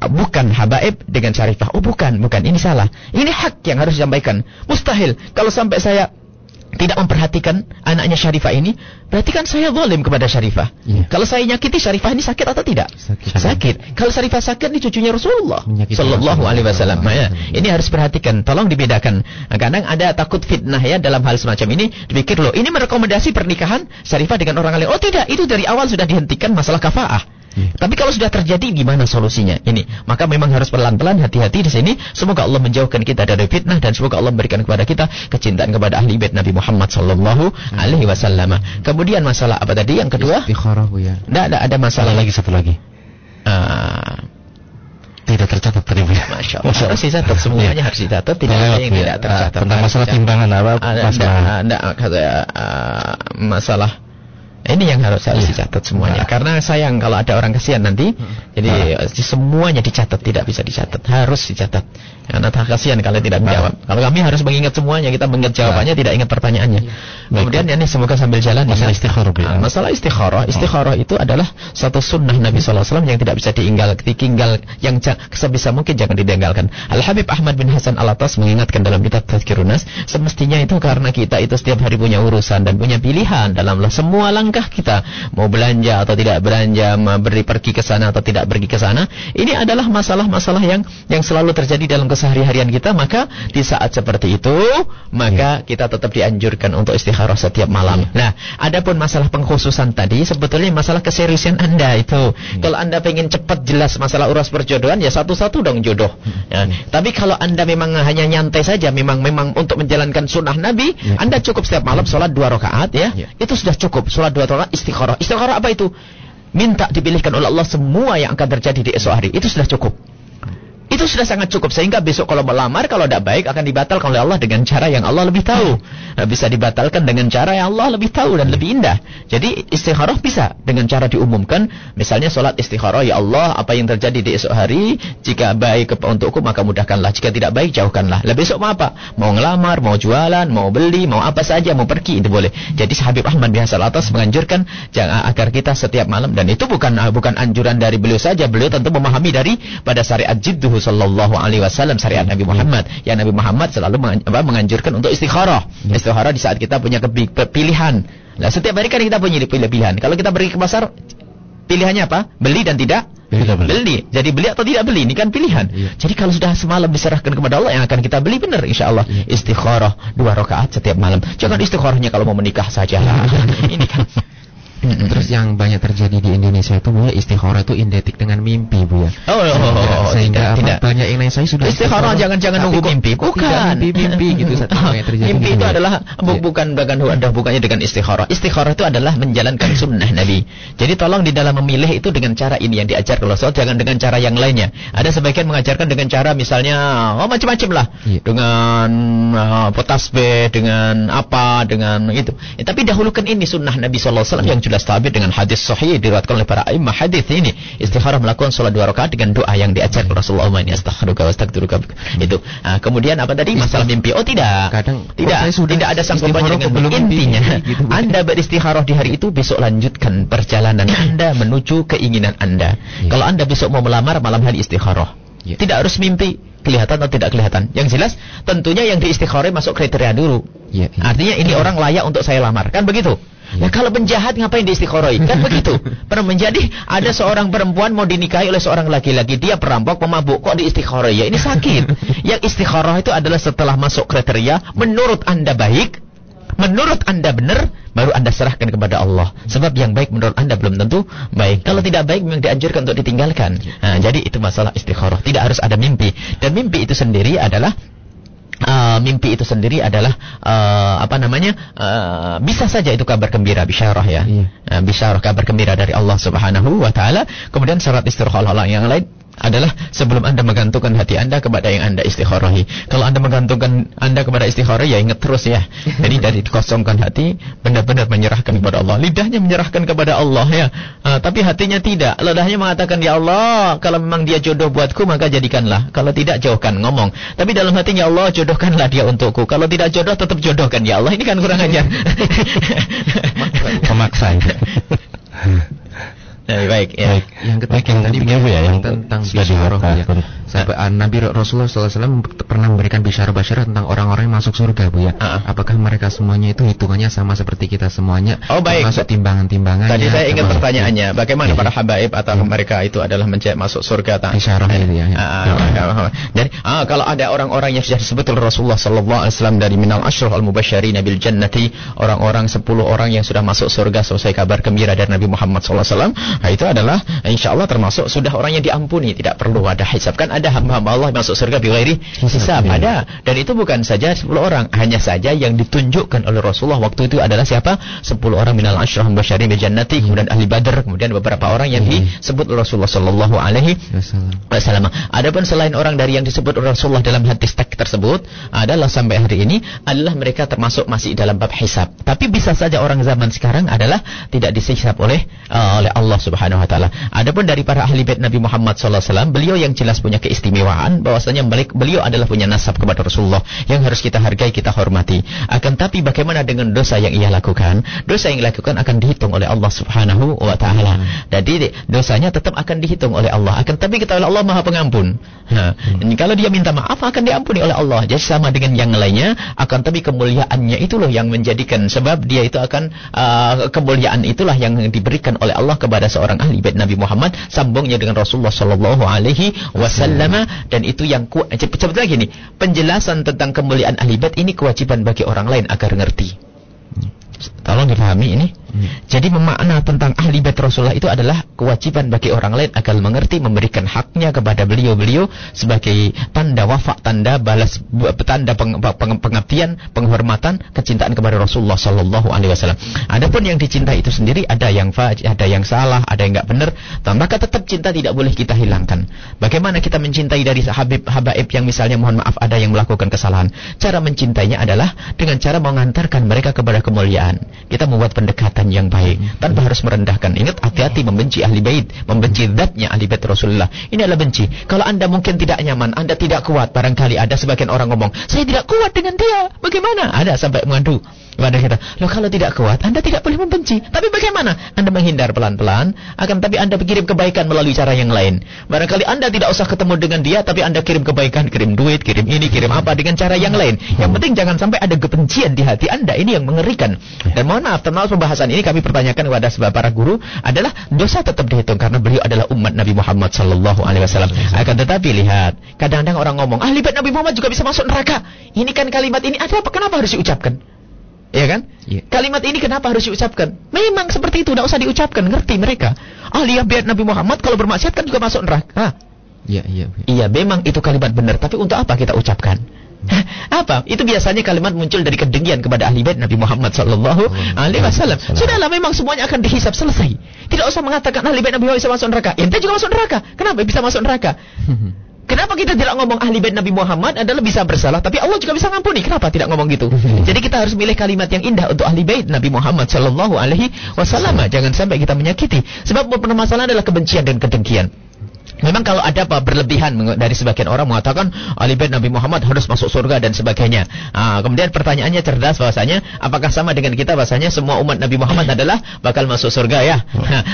bukan habaib dengan syarifah. Oh bukan, bukan. Ini salah. Ini hak yang harus disampaikan. Mustahil. Kalau sampai saya tidak memperhatikan anaknya syarifah ini, berarti kan saya zalim kepada syarifah. Kalau saya nyakiti syarifah ini sakit atau tidak? Sakit. Kalau syarifah sakit ini cucunya Rasulullah sallallahu alaihi wasallam. Ya, ini harus perhatikan. Tolong dibedakan. Kadang ada takut fitnah ya dalam hal semacam ini. Dipikir loh, ini merekomendasi pernikahan syarifah dengan orang lain. Oh tidak, itu dari awal sudah dihentikan masalah kafaah. Tapi kalau sudah terjadi gimana solusinya? Ini, maka memang harus pelan-pelan hati-hati di sini. Semoga Allah menjauhkan kita dari fitnah dan semoga Allah memberikan kepada kita kecintaan kepada ahli bait Nabi Muhammad sallallahu alaihi wasallam. Kemudian masalah apa tadi yang kedua? Istikharah ya. Tidak ada ada masalah Salah lagi satu lagi. Ah, Tidak tercatat tadi Bu. Masya Allah. Harus dicatat semuanya harus dicatat. Tidak ada yang ya. tidak tercatat. Tentang Harus masalah timbangan apa? Ada, Masalah. ada, ada, kata, ah, masalah ini yang harus harus dicatat semuanya. Karena sayang kalau ada orang kasihan nanti jadi eh, semuanya dicatat tidak bisa dicatat. Harus dicatat. Karena tak kasihan kalau tidak menjawab. Kalau kami harus mengingat semuanya kita mengingat jawabannya tidak ingat pertanyaannya. Kemudian ini semoga sambil jalan Masalah istikharah, Bu, ya. Ah, masalah istikharah. Istikharah itu adalah satu sunnah Nabi SAW yang tidak bisa ditinggal ditinggal yang sebisa mungkin jangan ditinggalkan. Al Habib Ahmad bin Hasan Al Atas mengingatkan dalam kitab Tazkirunas semestinya itu karena kita itu setiap hari punya urusan dan punya pilihan dalam semua langkah Apakah kita mau belanja atau tidak belanja, mau beri pergi ke sana atau tidak pergi ke sana? Ini adalah masalah-masalah yang yang selalu terjadi dalam kesehari-harian kita. Maka di saat seperti itu, maka kita tetap dianjurkan untuk istikharah setiap malam. Nah, adapun masalah pengkhususan tadi sebetulnya masalah keseriusan Anda itu. Kalau Anda pengen cepat jelas masalah uras perjodohan ya satu-satu dong jodoh. Ya. Tapi kalau Anda memang hanya nyantai saja, memang memang untuk menjalankan sunnah Nabi, Anda cukup setiap malam sholat dua rakaat ya. Itu sudah cukup. Sholat dua rakaat istikharah. Istikharah apa itu? Minta dipilihkan oleh Allah semua yang akan terjadi di esok hari. Itu sudah cukup. Itu sudah sangat cukup sehingga besok kalau melamar kalau tidak baik akan dibatalkan oleh Allah dengan cara yang Allah lebih tahu. Nah, bisa dibatalkan dengan cara yang Allah lebih tahu dan lebih indah. Jadi istikharah bisa dengan cara diumumkan, misalnya sholat istikharah ya Allah apa yang terjadi di esok hari jika baik untukku maka mudahkanlah, jika tidak baik jauhkanlah. Lah besok mau apa? Mau ngelamar, mau jualan, mau beli, mau apa saja, mau pergi itu boleh. Jadi Habib Ahmad bin Hasan atas menganjurkan jangan agar kita setiap malam dan itu bukan bukan anjuran dari beliau saja, beliau tentu memahami dari pada syariat jidduhu sallallahu alaihi wasallam syariat Nabi Muhammad. Yang Nabi Muhammad selalu menganjurkan untuk istikharah. Istikharah di saat kita punya pilihan. Nah, setiap hari kan kita punya pilih- pilihan. Kalau kita pergi ke pasar pilihannya apa? Beli dan tidak beli. beli. Jadi beli atau tidak beli ini kan pilihan. Jadi kalau sudah semalam diserahkan kepada Allah yang akan kita beli benar insya Allah istikharah dua rakaat setiap malam. Jangan istikharahnya kalau mau menikah saja. [LAUGHS] ini kan. Mm-mm. Terus yang banyak terjadi di Indonesia itu Bu ya istikharah itu identik dengan mimpi Bu ya. Oh, oh, oh, oh, sehingga tidak, apa, tidak. banyak yang lain saya sudah Istikharah jangan-jangan nunggu mimpi. Bukan. tidak mimpi-mimpi gitu hal yang terjadi. Mimpi itu ya. adalah bu- Iya. bukan bukan ada bukannya dengan istikharah. Istikharah itu adalah menjalankan sunnah Nabi. Jadi tolong di dalam memilih itu dengan cara ini yang diajar kalau Rasul, jangan dengan cara yang lainnya. Ada sebagian mengajarkan dengan cara misalnya oh macam-macam lah. Iya. Dengan uh, potasbih, dengan apa, dengan itu. Eh, tapi dahulukan ini sunnah Nabi alaihi wasallam yang jelas tabir dengan hadis sahih diriwayatkan oleh para imam hadis ini. Istikharah melakukan sholat dua rakaat dengan doa yang diajarkan Rasulullah ini astaghfiruka wa astaghfiruka. Itu. Ah, kemudian apa tadi masalah mimpi? Oh tidak. Kadang, tidak sudah tidak ada istikharah dengan belum mimpi? intinya. [LAUGHS] Gitu, Bu. Anda beristikharah di hari itu besok lanjutkan perjalanan Anda menuju keinginan Anda. Iya. Kalau Anda besok mau melamar malam hari istikharah. Iya. Tidak harus mimpi kelihatan atau tidak kelihatan. Yang jelas tentunya yang diistikharah masuk kriteria dulu. Iya. Artinya ini orang layak untuk saya lamar, kan begitu? Iya. Nah kalau penjahat ngapain diistikharoi? Kan [LAUGHS] begitu. Pernah menjadi ada seorang perempuan mau dinikahi oleh seorang laki-laki, dia perampok, pemabuk, kok diistikharoi? Ya ini sakit. [LAUGHS] Yang istikharah itu adalah setelah masuk kriteria, menurut Anda baik, menurut Anda benar, baru Anda serahkan kepada Allah. Sebab yang baik menurut Anda belum tentu baik. Kalau tidak baik memang dianjurkan untuk ditinggalkan. Nah, jadi itu masalah istikharah. Tidak harus ada mimpi. Dan mimpi itu sendiri adalah Uh, mimpi itu sendiri adalah uh, apa namanya uh, bisa saja itu kabar gembira bisyarah ya Iya. uh, bisyarah kabar gembira dari Allah Subhanahu wa taala kemudian syarat istikharah yang lain adalah sebelum anda menggantungkan hati anda kepada yang anda istikharahi kalau anda menggantungkan anda kepada istikharah ya ingat terus ya. Jadi [LAUGHS] dari dikosongkan hati benar-benar menyerahkan kepada Allah. Lidahnya menyerahkan kepada Allah ya. Uh, tapi hatinya tidak. Lidahnya mengatakan ya Allah kalau memang dia jodoh buatku maka jadikanlah. Kalau tidak jauhkan ngomong. Tapi dalam hatinya ya Allah jodohkanlah dia untukku. Kalau tidak jodoh tetap jodohkan. Ya Allah ini kan kurang ajar. Pemaksa itu. [LAUGHS] [LAUGHS] Ya, baik ya Baik. Yang Baik, ketiga yang tadi Bu, ya, yang tentang bisyarah Bu, ya. Sampai ah, Nabi Rasulullah SAW pernah memberikan bisyarah-bisyarah tentang orang-orang yang masuk surga Bu ya. Ah. Apakah mereka semuanya itu hitungannya sama seperti kita semuanya? Oh, baik. Termasuk timbangan-timbangannya. Tadi saya ingat pertanyaannya, bagaimana Iya. para habaib atau mereka itu adalah mencek masuk surga tak? Isyarah itu ya, ya. Ah, ah. Jadi, ah, kalau ada orang-orang yang sudah disebut Rasulullah sallallahu alaihi wasallam dari minal asyraf al-mubasysyirin bil jannati, orang-orang 10 orang yang sudah masuk surga selesai kabar gembira dari Nabi Muhammad sallallahu alaihi wasallam, nah, itu adalah insyaallah termasuk sudah orang yang diampuni, tidak perlu ada hisab. Kan ada hamba-hamba Allah masuk surga bi ghairi hisab, iya. ada. Dan itu bukan saja 10 orang, hanya saja yang ditunjukkan oleh Rasulullah waktu itu adalah siapa? 10 orang minal asyraf al-mubasysyirin bil jannati, kemudian ahli Badar, kemudian beberapa orang yang disebut oleh Rasulullah sallallahu alaihi. Wasallam. Adapun selain orang dari yang disebut oleh Rasulullah dalam hadis tak tersebut adalah sampai hari ini adalah mereka termasuk masih dalam bab hisab. Tapi bisa saja orang zaman sekarang adalah tidak disiksa oleh uh, oleh Allah Subhanahu wa taala. Adapun dari para ahli bait Nabi Muhammad sallallahu alaihi wasallam, beliau yang jelas punya keistimewaan bahwasanya beliau adalah punya nasab kepada Rasulullah yang harus kita hargai, kita hormati. Akan tapi bagaimana dengan dosa yang ia lakukan? Dosa yang ia lakukan akan dihitung oleh Allah Subhanahu wa taala. Jadi dosanya tetap akan dihitung oleh Allah. Akan tapi kita oleh Allah Maha Pengampun. Nah, kalau dia minta maaf akan diampuni oleh Allah. Jadi sama dengan yang lainnya, akan tapi kemuliaannya itu loh yang menjadikan sebab dia itu akan uh, kemuliaan itulah yang diberikan oleh Allah kepada seorang ahli bait Nabi Muhammad sambungnya dengan Rasulullah sallallahu alaihi wasallam. Dan itu yang kuat sebetulnya gini penjelasan tentang kemuliaan ahli bait ini kewajiban bagi orang lain agar ngerti. Tolong dipahami ini jadi memakna tentang ahli bait Rasulullah itu adalah kewajiban bagi orang lain agar mengerti memberikan haknya kepada beliau-beliau sebagai tanda wafa, tanda balas tanda peng, peng, pengabdian, penghormatan, kecintaan kepada Rasulullah sallallahu alaihi wasallam. Adapun yang dicintai itu sendiri ada yang ada yang salah, ada yang enggak benar, maka tetap cinta tidak boleh kita hilangkan. Bagaimana kita mencintai dari habib habaib yang misalnya mohon maaf ada yang melakukan kesalahan. Cara mencintainya adalah dengan cara mengantarkan mereka kepada kemuliaan. Kita membuat pendekatan yang baik tanpa harus merendahkan. Ingat hati-hati membenci ahli bait, membenci zatnya ahli bait Rasulullah. Ini adalah benci. Kalau Anda mungkin tidak nyaman, Anda tidak kuat, barangkali ada sebagian orang ngomong, "Saya tidak kuat dengan dia." Bagaimana? Ada sampai mengadu kepada kita. Loh kalau tidak kuat, Anda tidak boleh membenci. Tapi bagaimana? Anda menghindar pelan-pelan, akan tapi Anda kirim kebaikan melalui cara yang lain. Barangkali Anda tidak usah ketemu dengan dia, tapi Anda kirim kebaikan, kirim duit, kirim ini, kirim apa dengan cara yang lain. Yang penting jangan sampai ada kebencian di hati Anda. Ini yang mengerikan. Dan mohon maaf, termasuk pembahasan ini kami pertanyakan kepada sebab para guru adalah dosa tetap dihitung karena beliau adalah umat Nabi Muhammad sallallahu alaihi wasallam. Akan tetapi lihat, kadang-kadang orang ngomong, "Ahli bait Nabi Muhammad juga bisa masuk neraka." Ini kan kalimat ini ada apa? Kenapa harus diucapkan? Ya kan? Iya. Kalimat ini kenapa harus diucapkan? Memang seperti itu, tidak usah diucapkan, ngerti mereka. Ahli bait Nabi Muhammad kalau bermaksiat kan juga masuk neraka. Iya, iya. Iya, memang itu kalimat benar, tapi untuk apa kita ucapkan? Apa? Itu biasanya kalimat muncul dari kedengkian kepada ahli bait Nabi Muhammad sallallahu alaihi wasallam. Sudahlah memang semuanya akan dihisap selesai. Tidak usah mengatakan ahli bait Nabi Muhammad bisa masuk neraka. Ente juga masuk neraka. Kenapa bisa masuk neraka? [LAUGHS] Kenapa kita tidak ngomong ahli bait Nabi Muhammad adalah bisa bersalah, tapi Allah juga bisa ngampuni? Kenapa tidak ngomong gitu? [LAUGHS] Jadi kita harus milih kalimat yang indah untuk ahli bait Nabi Muhammad sallallahu alaihi wasallam. Jangan sampai kita menyakiti. Sebab permasalahan adalah kebencian dan kedengkian. Memang kalau ada apa berlebihan dari sebagian orang mengatakan ahli bait Nabi Muhammad harus masuk surga dan sebagainya. Ah, kemudian pertanyaannya cerdas bahwasanya apakah sama dengan kita bahwasanya semua umat Nabi Muhammad [LAUGHS] adalah bakal masuk surga ya? [LAUGHS]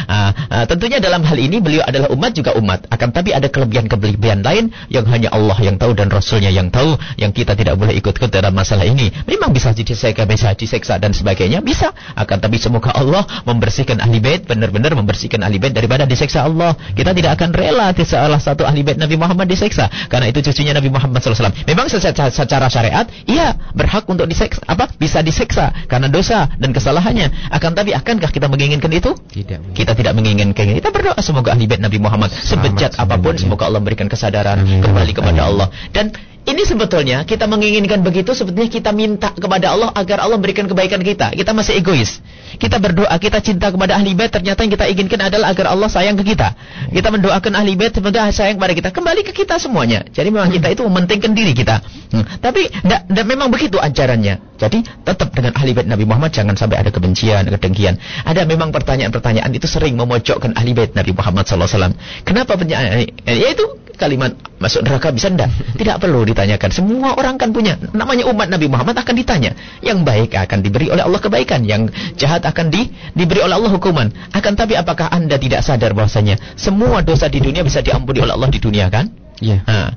Ah, ah, tentunya dalam hal ini beliau adalah umat juga umat. Akan tapi ada kelebihan-kelebihan lain yang hanya Allah yang tahu dan Rasulnya yang tahu yang kita tidak boleh ikut-ikut dalam masalah ini. Memang bisa diseksa, bisa diseksa dan sebagainya bisa. Akan tapi semoga Allah membersihkan ahli bait benar-benar membersihkan ahli bait daripada diseksa Allah. Kita tidak akan rela salah satu ahli bait Nabi Muhammad diseksa karena itu cucunya Nabi Muhammad SAW. Memang secara, secara syariat iya berhak untuk diseksa apa bisa diseksa karena dosa dan kesalahannya. Akan tapi akankah kita menginginkan itu? Tidak. Kita tidak menginginkan. Kita berdoa semoga ahli bait Nabi Muhammad sebejat apa pun semoga Allah memberikan kesadaran kembali kepada Allah. Dan ini sebetulnya kita menginginkan begitu sebetulnya kita minta kepada Allah agar Allah memberikan kebaikan kita. Kita masih egois. Kita berdoa, kita cinta kepada ahli bait, ternyata yang kita inginkan adalah agar Allah sayang ke kita. Kita mendoakan ahli bait semoga sayang kepada kita. Kembali ke kita semuanya. Jadi memang kita itu mementingkan diri kita. Hmm. Tapi enggak, enggak memang begitu ajarannya. Jadi tetap dengan ahli bait Nabi Muhammad jangan sampai ada kebencian, kedengkian. Ada memang pertanyaan-pertanyaan itu sering memojokkan ahli bait Nabi Muhammad SAW. Kenapa pertanyaan yaitu kalimat masuk neraka bisa enggak? [LAUGHS] Tidak perlu ditanyakan. Semua orang kan punya. Namanya umat Nabi Muhammad akan ditanya. Yang baik akan diberi oleh Allah kebaikan, yang jahat akan di, diberi oleh Allah hukuman. Akan tapi apakah Anda tidak sadar bahwasanya semua dosa di dunia bisa diampuni oleh Allah di dunia kan? Iya. Nah,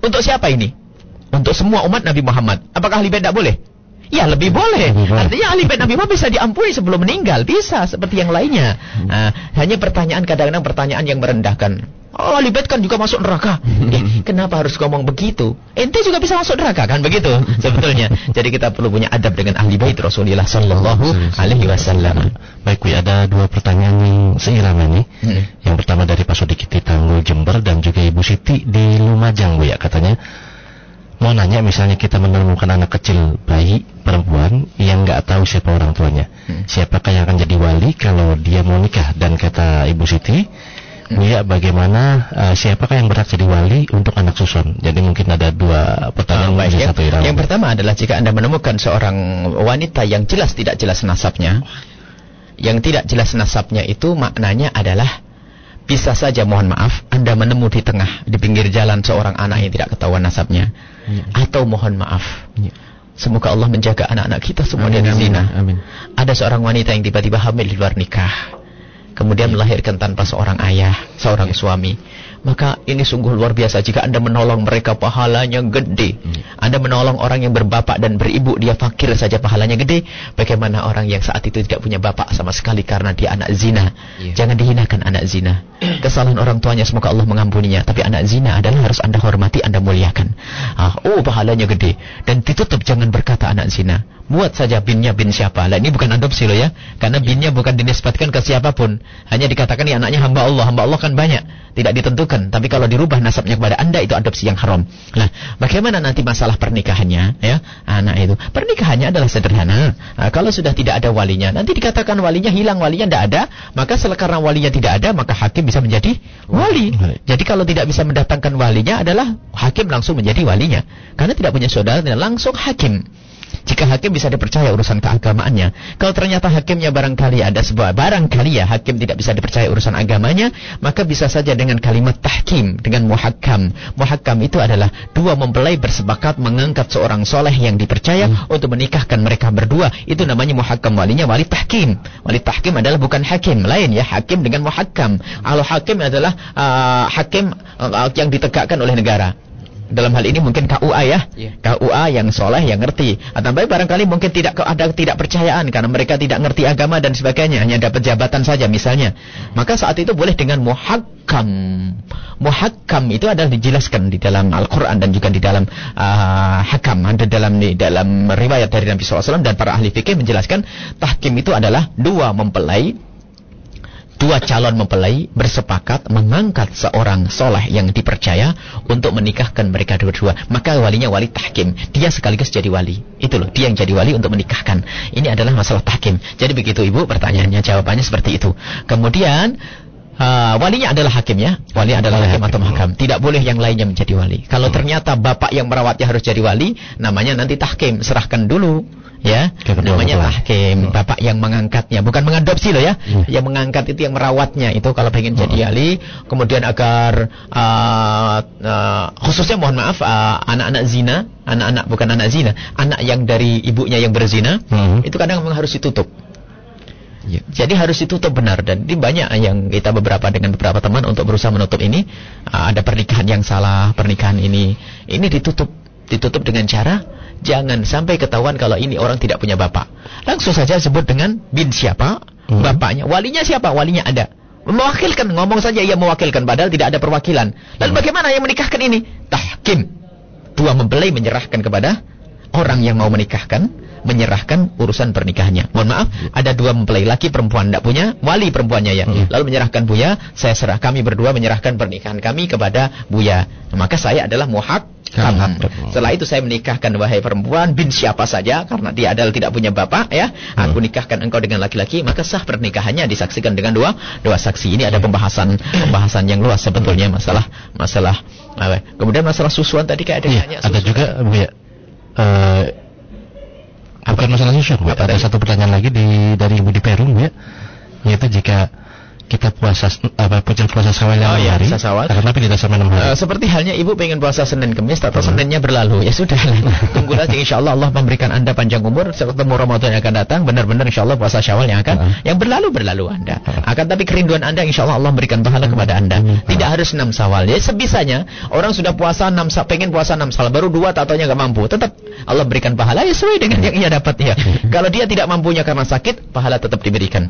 untuk siapa ini? Untuk semua umat Nabi Muhammad. Apakah ahli bait tidak boleh? Ya lebih boleh. Lebih boleh. Artinya ahli bait Nabi Muhammad bisa diampuni sebelum meninggal, bisa seperti yang lainnya. Nah, hanya pertanyaan kadang-kadang pertanyaan yang merendahkan. Oh, ahli bait kan juga masuk neraka. [LAUGHS] Eh, kenapa harus ngomong begitu? Ente juga bisa masuk neraka kan begitu [LAUGHS] sebetulnya. Jadi kita perlu punya adab dengan ahli bait Rasulullah sallallahu alaihi wasallam. Baik, Wi, ada dua pertanyaan yang seirama nih. Hmm. Yang pertama dari Pak Sodikiti Tanggul Jember dan juga Ibu Siti di Lumajang, Bu ya katanya. Mau nanya misalnya kita menemukan anak kecil bayi perempuan yang nggak tahu siapa orang tuanya. Hmm. Siapakah yang akan jadi wali kalau dia mau nikah? Dan kata Ibu Siti, Hmm. Buya bagaimana eh, siapakah yang berhak jadi wali untuk anak susun? Jadi mungkin ada dua pertanyaan bisa yang, satu irama. yang pertama adalah jika Anda menemukan seorang wanita yang jelas tidak jelas nasabnya, yang tidak jelas nasabnya itu maknanya adalah bisa saja mohon maaf Anda menemu di tengah di pinggir jalan seorang anak yang tidak ketahuan nasabnya Iya. atau mohon maaf Iya. semoga Allah menjaga anak-anak kita semua Amin, dari amin, zina amin. ada seorang wanita yang tiba-tiba hamil di luar nikah kemudian melahirkan tanpa seorang ayah seorang suami maka ini sungguh luar biasa. Jika anda menolong mereka pahalanya gede. Anda menolong orang yang berbapak dan beribu dia fakir saja pahalanya gede. Bagaimana orang yang saat itu tidak punya bapak sama sekali karena dia anak zina? Iya. jangan dihinakan anak zina. Kesalahan orang tuanya semoga Allah mengampuninya. Tapi anak zina adalah harus anda hormati anda muliakan. Ah, oh pahalanya gede. Dan ditutup jangan berkata anak zina. Buat saja binnya bin siapa. Lah ini bukan adopsi loh ya. Karena binnya bukan dinisbatkan ke siapa pun. Hanya dikatakan ini anaknya hamba Allah. Hamba Allah kan banyak. Tidak ditentukan tapi kalau dirubah nasabnya kepada anda itu adopsi yang haram. Nah bagaimana nanti masalah pernikahannya ya? Anak itu. Pernikahannya adalah sederhana. Nah, kalau sudah tidak ada walinya nanti dikatakan walinya hilang walinya tidak ada maka karena walinya tidak ada maka hakim bisa menjadi wali. Jadi kalau tidak bisa mendatangkan walinya adalah hakim langsung menjadi walinya. Karena tidak punya saudara langsung hakim jika hakim bisa dipercaya urusan keagamaannya. Kalau ternyata hakimnya barangkali ada sebuah barangkali ya hakim tidak bisa dipercaya urusan agamanya, maka bisa saja dengan kalimat tahkim, dengan muhakkam. Muhakkam itu adalah dua mempelai bersepakat mengangkat seorang soleh yang dipercaya untuk menikahkan mereka berdua. Itu namanya muhakkam walinya wali tahkim. Wali tahkim adalah bukan hakim, lain ya hakim dengan muhakkam. Kalau hakim adalah ah, hakim ah, yang ditegakkan oleh negara. Dalam hal ini mungkin KUA ya, Iya. KUA yang soleh yang ngerti. Atau baik barangkali mungkin tidak ada tidak percayaan karena mereka tidak ngerti agama dan sebagainya, hanya dapat jabatan saja misalnya. Maka saat itu boleh dengan muhakkam. Muhakkam itu adalah dijelaskan di dalam Al-Qur'an dan juga di dalam ah, hakam ada dalam di dalam riwayat dari Nabi SAW dan para ahli fikih menjelaskan tahkim itu adalah dua mempelai dua calon mempelai bersepakat mengangkat seorang soleh yang dipercaya untuk menikahkan mereka berdua. Maka walinya wali tahkim. Dia sekaligus jadi wali. Itu loh, dia yang jadi wali untuk menikahkan. Ini adalah masalah tahkim. Jadi begitu ibu pertanyaannya, jawabannya seperti itu. Kemudian ah, walinya adalah hakim ya. Wali adalah hakim atau mahkam. Tidak boleh yang lainnya menjadi wali. Kalau ternyata bapak yang merawatnya harus jadi wali, namanya nanti tahkim. Serahkan dulu ya. Ke kedua namanya tahkim. Bapak yang mengangkatnya. Bukan mengadopsi loh ya. Iya. yang mengangkat itu yang merawatnya. Itu kalau pengen jadi wali kemudian agar uh, uh, khususnya mohon maaf uh, anak-anak zina. Anak-anak bukan anak zina. Anak yang dari ibunya yang berzina Hmm. itu kadang memang harus ditutup Iya. jadi harus ditutup benar. Dan ini banyak yang kita beberapa dengan beberapa teman untuk berusaha menutup ini. Uh, ada pernikahan yang salah pernikahan ini. Ini ditutup ditutup dengan cara jangan sampai ketahuan kalau ini orang tidak punya bapak. Langsung saja sebut dengan bin siapa? Hmm. bapaknya. Walinya siapa? Walinya ada. Mewakilkan ngomong saja ia mewakilkan padahal tidak ada perwakilan. Lalu bagaimana yang menikahkan ini? Tahkim. Dua mempelai menyerahkan kepada orang yang mau menikahkan menyerahkan urusan pernikahannya. Mohon maaf, ada dua mempelai laki perempuan tidak punya wali perempuannya ya. Hmm. Lalu menyerahkan Buya, saya serah kami berdua menyerahkan pernikahan kami kepada Buya. Maka saya adalah. Muhakkam. Setelah itu saya menikahkan wahai perempuan bin siapa saja karena dia adalah tidak punya bapak ya. Aku nikahkan engkau dengan laki-laki maka sah pernikahannya disaksikan dengan dua dua saksi. Ini ada pembahasan pembahasan yang luas sebetulnya masalah masalah? Kemudian masalah susuan tadi kayak ada Iya, juga Bu ya. Eh, bukan masalah susu, Bu. Ada satu pertanyaan lagi di dari Ibu di Peru, Bu ya. Yaitu jika kita puasa apa puasa puasa Syawal Oh, yang enam iya, hari, akan tapi tidak sampai enam hari. seperti halnya ibu pengen puasa Senin Kemis atau Hmm. Seninnya berlalu. Ya sudah tunggu saja insya Allah Allah memberikan anda panjang umur. Ketemu Ramadan yang akan datang benar-benar insya Allah puasa Syawal yang akan Hmm. yang berlalu berlalu anda. Hmm. akan tapi kerinduan anda insya Allah Allah memberikan pahala kepada anda. Hmm. tidak harus enam Syawal ya sebisanya orang sudah puasa enam pengen puasa enam Syawal baru dua tatonya nggak mampu. Tetap Allah berikan pahala ya sesuai dengan yang ia dapat ya. Kalau dia tidak mampunya karena sakit pahala tetap diberikan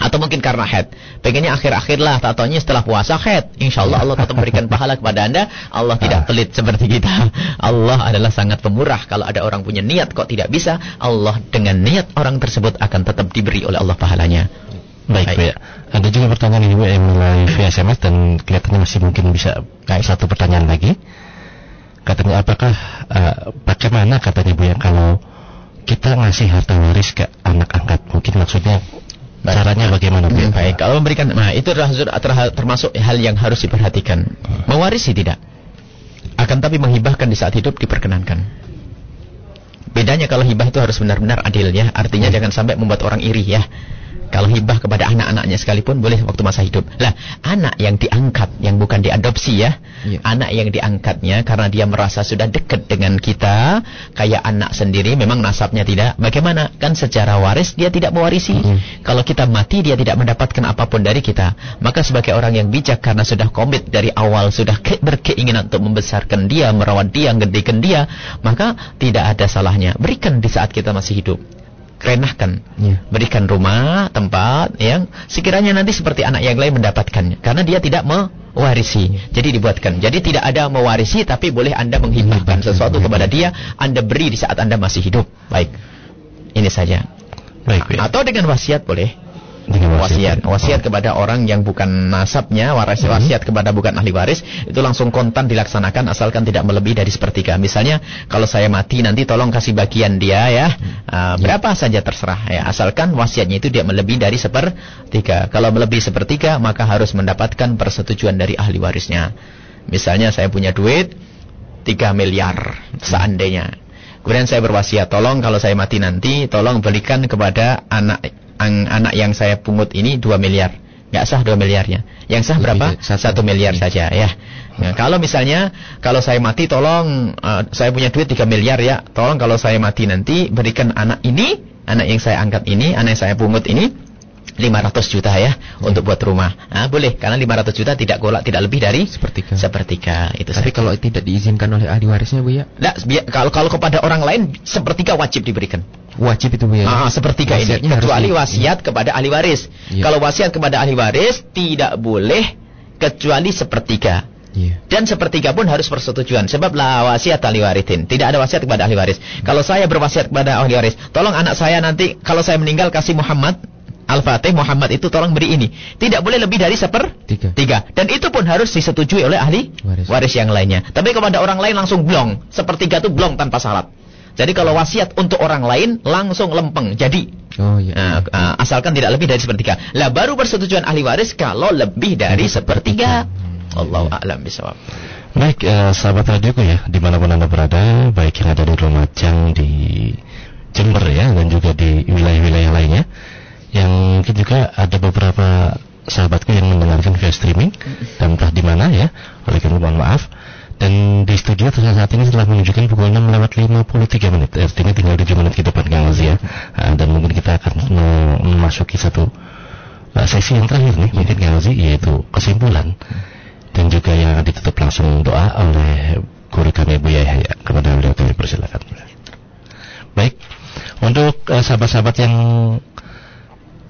atau mungkin karena head. Pengennya akhir-akhir lah tatonya setelah puasa head. Insya Allah Allah tetap memberikan [LAUGHS] pahala kepada anda. Allah tidak pelit seperti kita. Allah adalah sangat pemurah. Kalau ada orang punya niat kok tidak bisa Allah dengan niat orang tersebut akan tetap diberi oleh Allah pahalanya. Baik, Bu ya. Ada juga pertanyaan ini Bu yang melalui via SMS dan kelihatannya masih mungkin bisa satu pertanyaan lagi. Katanya apakah eh, bagaimana katanya Bu ya kalau kita ngasih harta waris ke anak angkat? Mungkin maksudnya Baik. caranya bagaimana ya? Hmm, baik? Kalau memberikan nah itu termasuk hal yang harus diperhatikan. Mewarisi tidak? Akan tapi menghibahkan di saat hidup diperkenankan. Bedanya kalau hibah itu harus benar-benar adil ya artinya jangan sampai membuat orang iri ya Kalau hibah kepada anak-anaknya sekalipun boleh waktu masa hidup. Lah, anak yang diangkat, yang bukan diadopsi ya. Iya. Anak yang diangkatnya karena dia merasa sudah dekat dengan kita, kayak anak sendiri, memang nasabnya tidak. Bagaimana? Kan secara waris dia tidak mewarisi. Mm. Kalau kita mati dia tidak mendapatkan apa pun dari kita. Maka sebagai orang yang bijak karena sudah komit dari awal, sudah ke- berkeinginan untuk membesarkan dia, merawat dia, menggedikan dia, maka tidak ada salahnya. Berikan di saat kita masih hidup. Renahkan. Iya. Berikan rumah, tempat yang sekiranya nanti seperti anak yang lain mendapatkannya. Karena dia tidak mewarisi. Jadi dibuatkan. Jadi tidak ada mewarisi tapi boleh Anda menghibahkan sesuatu kepada dia, Anda beri di saat Anda masih hidup. Baik. Ini saja. Baik, ya. Atau dengan wasiat boleh. Dengan Wasiat, wasiat. wasiat kepada orang yang bukan nasabnya, waris Mhm. wasiat kepada bukan ahli waris, itu langsung kontan dilaksanakan asalkan tidak melebihi dari sepertiga. Misalnya, kalau saya mati nanti tolong kasih bagian dia ya, Ah, berapa saja terserah ya, asalkan wasiatnya itu dia melebihi dari sepertiga. Kalau melebihi sepertiga, maka harus mendapatkan persetujuan dari ahli warisnya. Misalnya saya punya duit 3 miliar seandainya. Kemudian saya berwasiat, tolong kalau saya mati nanti, tolong belikan kepada anak ang- anak yang saya pungut ini 2 miliar. Nggak sah 2 miliarnya. Yang sah berapa? dari satu. 1 miliar Iya. saja ya. Nah, kalau misalnya kalau saya mati tolong eh, saya punya duit 3 miliar ya. Tolong kalau saya mati nanti berikan anak ini, anak yang saya angkat ini, anak yang saya pungut ini 500 juta ya untuk buat rumah. Nah, boleh karena 500 juta tidak golak tidak lebih dari Sepertiga. sepertiga itu Tapi saja. kalau tidak diizinkan oleh ahli warisnya Bu ya, Nah, kalau kalau kepada orang lain sepertiga wajib diberikan. Wajib itu ya. Ah, Wasiatnya harus kecuali di- wasiat kepada ahli waris. Iya. Kalau wasiat kepada ahli waris tidak boleh kecuali sepertiga. Iya. Dan sepertiga pun harus persetujuan. Sebab la wasiat ahli warithin. Tidak ada wasiat kepada ahli waris. Kalau saya berwasiat kepada ahli waris, tolong anak saya nanti kalau saya meninggal kasih Muhammad Al-Fatih Muhammad itu tolong beri ini. Tidak boleh lebih dari sepertiga. Tiga. Dan itu pun harus disetujui oleh ahli Waris. waris yang lainnya. Tapi kepada orang lain langsung blong. Sepertiga itu blong tanpa syarat. Jadi kalau wasiat untuk orang lain langsung lempeng. Jadi Oh iya. Nah, uh, asalkan tidak lebih dari sepertiga. Lah baru persetujuan ahli waris kalau lebih dari sepertiga. Allahu a'lam bisawab. Baik, eh, sahabat radioku ya, di mana pun anda berada, baik yang ada di Lumajang, di Jember ya, dan juga di wilayah-wilayah lainnya, yang mungkin juga ada beberapa sahabatku yang mendengarkan via streaming, dan entah di mana ya, oleh karena mohon maaf. Dan di studio saat ini telah menunjukkan pukul 6 lewat 53 menit. Artinya tinggal 7 menit ke depan Kang ya. Ah, Dan mungkin kita akan me- memasuki satu uh, sesi yang terakhir nih, mungkin Kang Ozi, yaitu kesimpulan dan juga yang ditutup langsung doa oleh guru kami Bu Yahya kepada beliau kami persilakan. Baik, untuk eh, sahabat-sahabat yang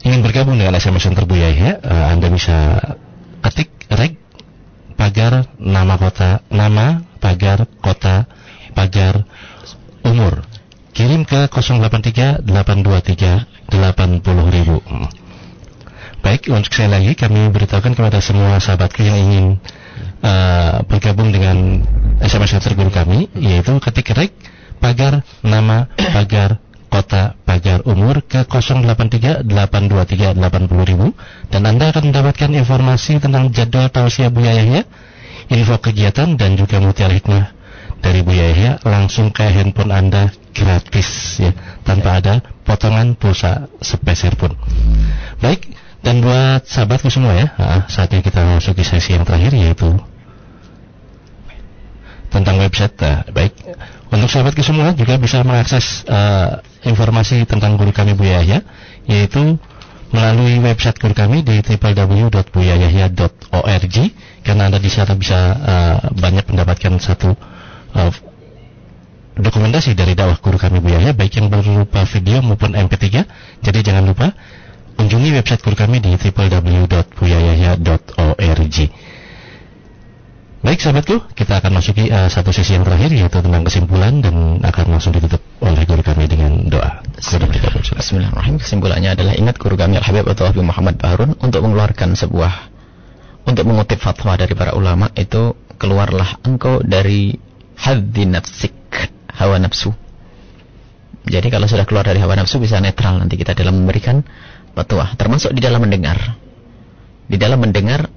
ingin bergabung dengan SMS Center Bu Yahya, Anda bisa ketik reg pagar nama kota, nama pagar kota pagar umur. Kirim ke 083 823 80 ribu. Baik, untuk sekali lagi kami beritahukan kepada semua sahabatku yang ingin uh, bergabung dengan SMS Center Guru kami, yaitu ketik rek pagar nama pagar kota pagar umur ke 083 823 80 ribu dan Anda akan mendapatkan informasi tentang jadwal tausiah Bu Yahya, info kegiatan dan juga mutiara hikmah dari Bu Yahya langsung ke handphone Anda gratis ya tanpa ada potongan pulsa sepeser pun. Baik, dan buat sahabatku semua ya, saatnya kita memasuki sesi yang terakhir yaitu tentang website. Nah, baik, untuk sahabatku semua juga bisa mengakses eh, informasi tentang guru kami Bu Yahya, yaitu melalui website guru kami di www.buyayahya.org karena anda di sana bisa eh, banyak mendapatkan satu eh, dokumentasi dari dakwah guru kami Bu Yahya baik yang berupa video maupun MP3 jadi jangan lupa kunjungi website guru kami di www.buyayahya.org Baik sahabatku, kita akan masuki uh, satu sesi yang terakhir yaitu tentang kesimpulan dan akan langsung ditutup oleh guru kami dengan doa. Bismillahirrahmanirrahim. Kesimpulannya adalah ingat guru kami Al-Habib atau Habib Muhammad Baharun untuk mengeluarkan sebuah untuk mengutip fatwa dari para ulama itu keluarlah engkau dari haddi nafsik hawa nafsu. Jadi kalau sudah keluar dari hawa nafsu bisa netral nanti kita dalam memberikan fatwa termasuk di dalam mendengar. Di dalam mendengar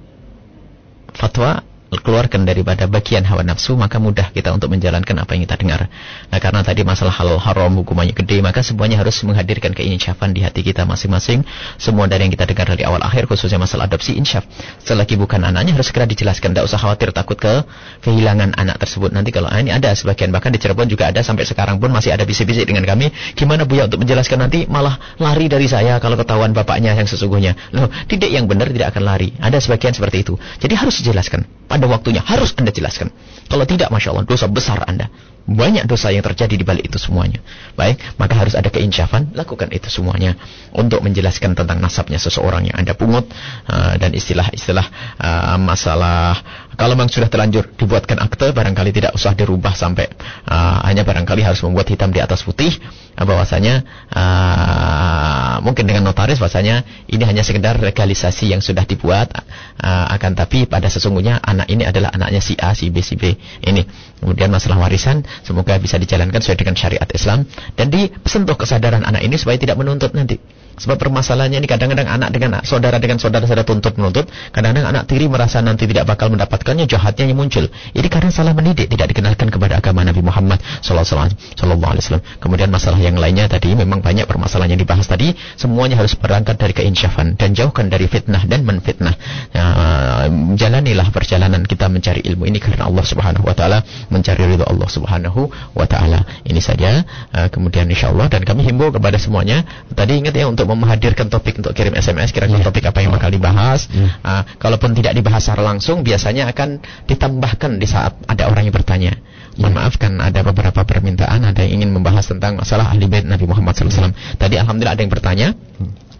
fatwa keluarkan daripada bagian hawa nafsu, maka mudah kita untuk menjalankan apa yang kita dengar. Nah, karena tadi masalah halal haram hukumannya gede, maka semuanya harus menghadirkan keinsyafan di hati kita masing-masing. Semua dari yang kita dengar dari awal akhir, khususnya masalah adopsi, insyaf. Selagi bukan anaknya harus segera dijelaskan. Tidak usah khawatir takut ke kehilangan anak tersebut. Nanti kalau ah, ini ada sebagian bahkan di Cirebon juga ada sampai sekarang pun masih ada bisik-bisik dengan kami. Gimana Bu ya untuk menjelaskan nanti malah lari dari saya kalau ketahuan bapaknya yang sesungguhnya. Loh, tidak yang benar tidak akan lari. Ada sebagian seperti itu. Jadi harus dijelaskan. Waktunya harus Anda jelaskan. Kalau tidak, Masya Allah, dosa besar Anda. Banyak dosa yang terjadi di balik itu semuanya. Baik, maka harus ada keinsyafan, lakukan itu semuanya untuk menjelaskan tentang nasabnya seseorang yang Anda pungut uh, dan istilah-istilah uh, masalah kalau memang sudah terlanjur dibuatkan akte barangkali tidak usah dirubah sampai uh, hanya barangkali harus membuat hitam di atas putih uh, bahwasanya uh, mungkin dengan notaris bahwasanya ini hanya sekedar legalisasi yang sudah dibuat uh, akan tapi pada sesungguhnya anak ini adalah anaknya si A, si B, si B ini. Kemudian masalah warisan semoga bisa dijalankan sesuai dengan syariat Islam dan disentuh kesadaran anak ini supaya tidak menuntut nanti. Sebab permasalahannya ini kadang-kadang anak dengan saudara dengan saudara saudara tuntut menuntut, kadang-kadang anak tiri merasa nanti tidak bakal mendapatkannya, jahatnya yang muncul. Ini karena salah mendidik, tidak dikenalkan kepada agama Nabi Muhammad sallallahu alaihi wasallam. Kemudian masalah yang lainnya tadi memang banyak permasalahan yang dibahas tadi, semuanya harus berangkat dari keinsyafan dan jauhkan dari fitnah dan menfitnah. Uh, jalanilah perjalanan kita mencari ilmu ini karena Allah Subhanahu wa taala, mencari ridha Allah Subhanahu wa taala. Ini saja uh, kemudian insyaallah dan kami himbau kepada semuanya. Tadi ingat ya untuk untuk menghadirkan topik untuk kirim SMS kira-kira yeah. topik apa yang bakal dibahas. Yeah. Uh, kalaupun tidak dibahas secara langsung biasanya akan ditambahkan di saat ada orang yang bertanya. Mohon maaf kan ada beberapa permintaan ada yang ingin membahas tentang masalah ahli bait Nabi Muhammad SAW. Tadi alhamdulillah ada yang bertanya.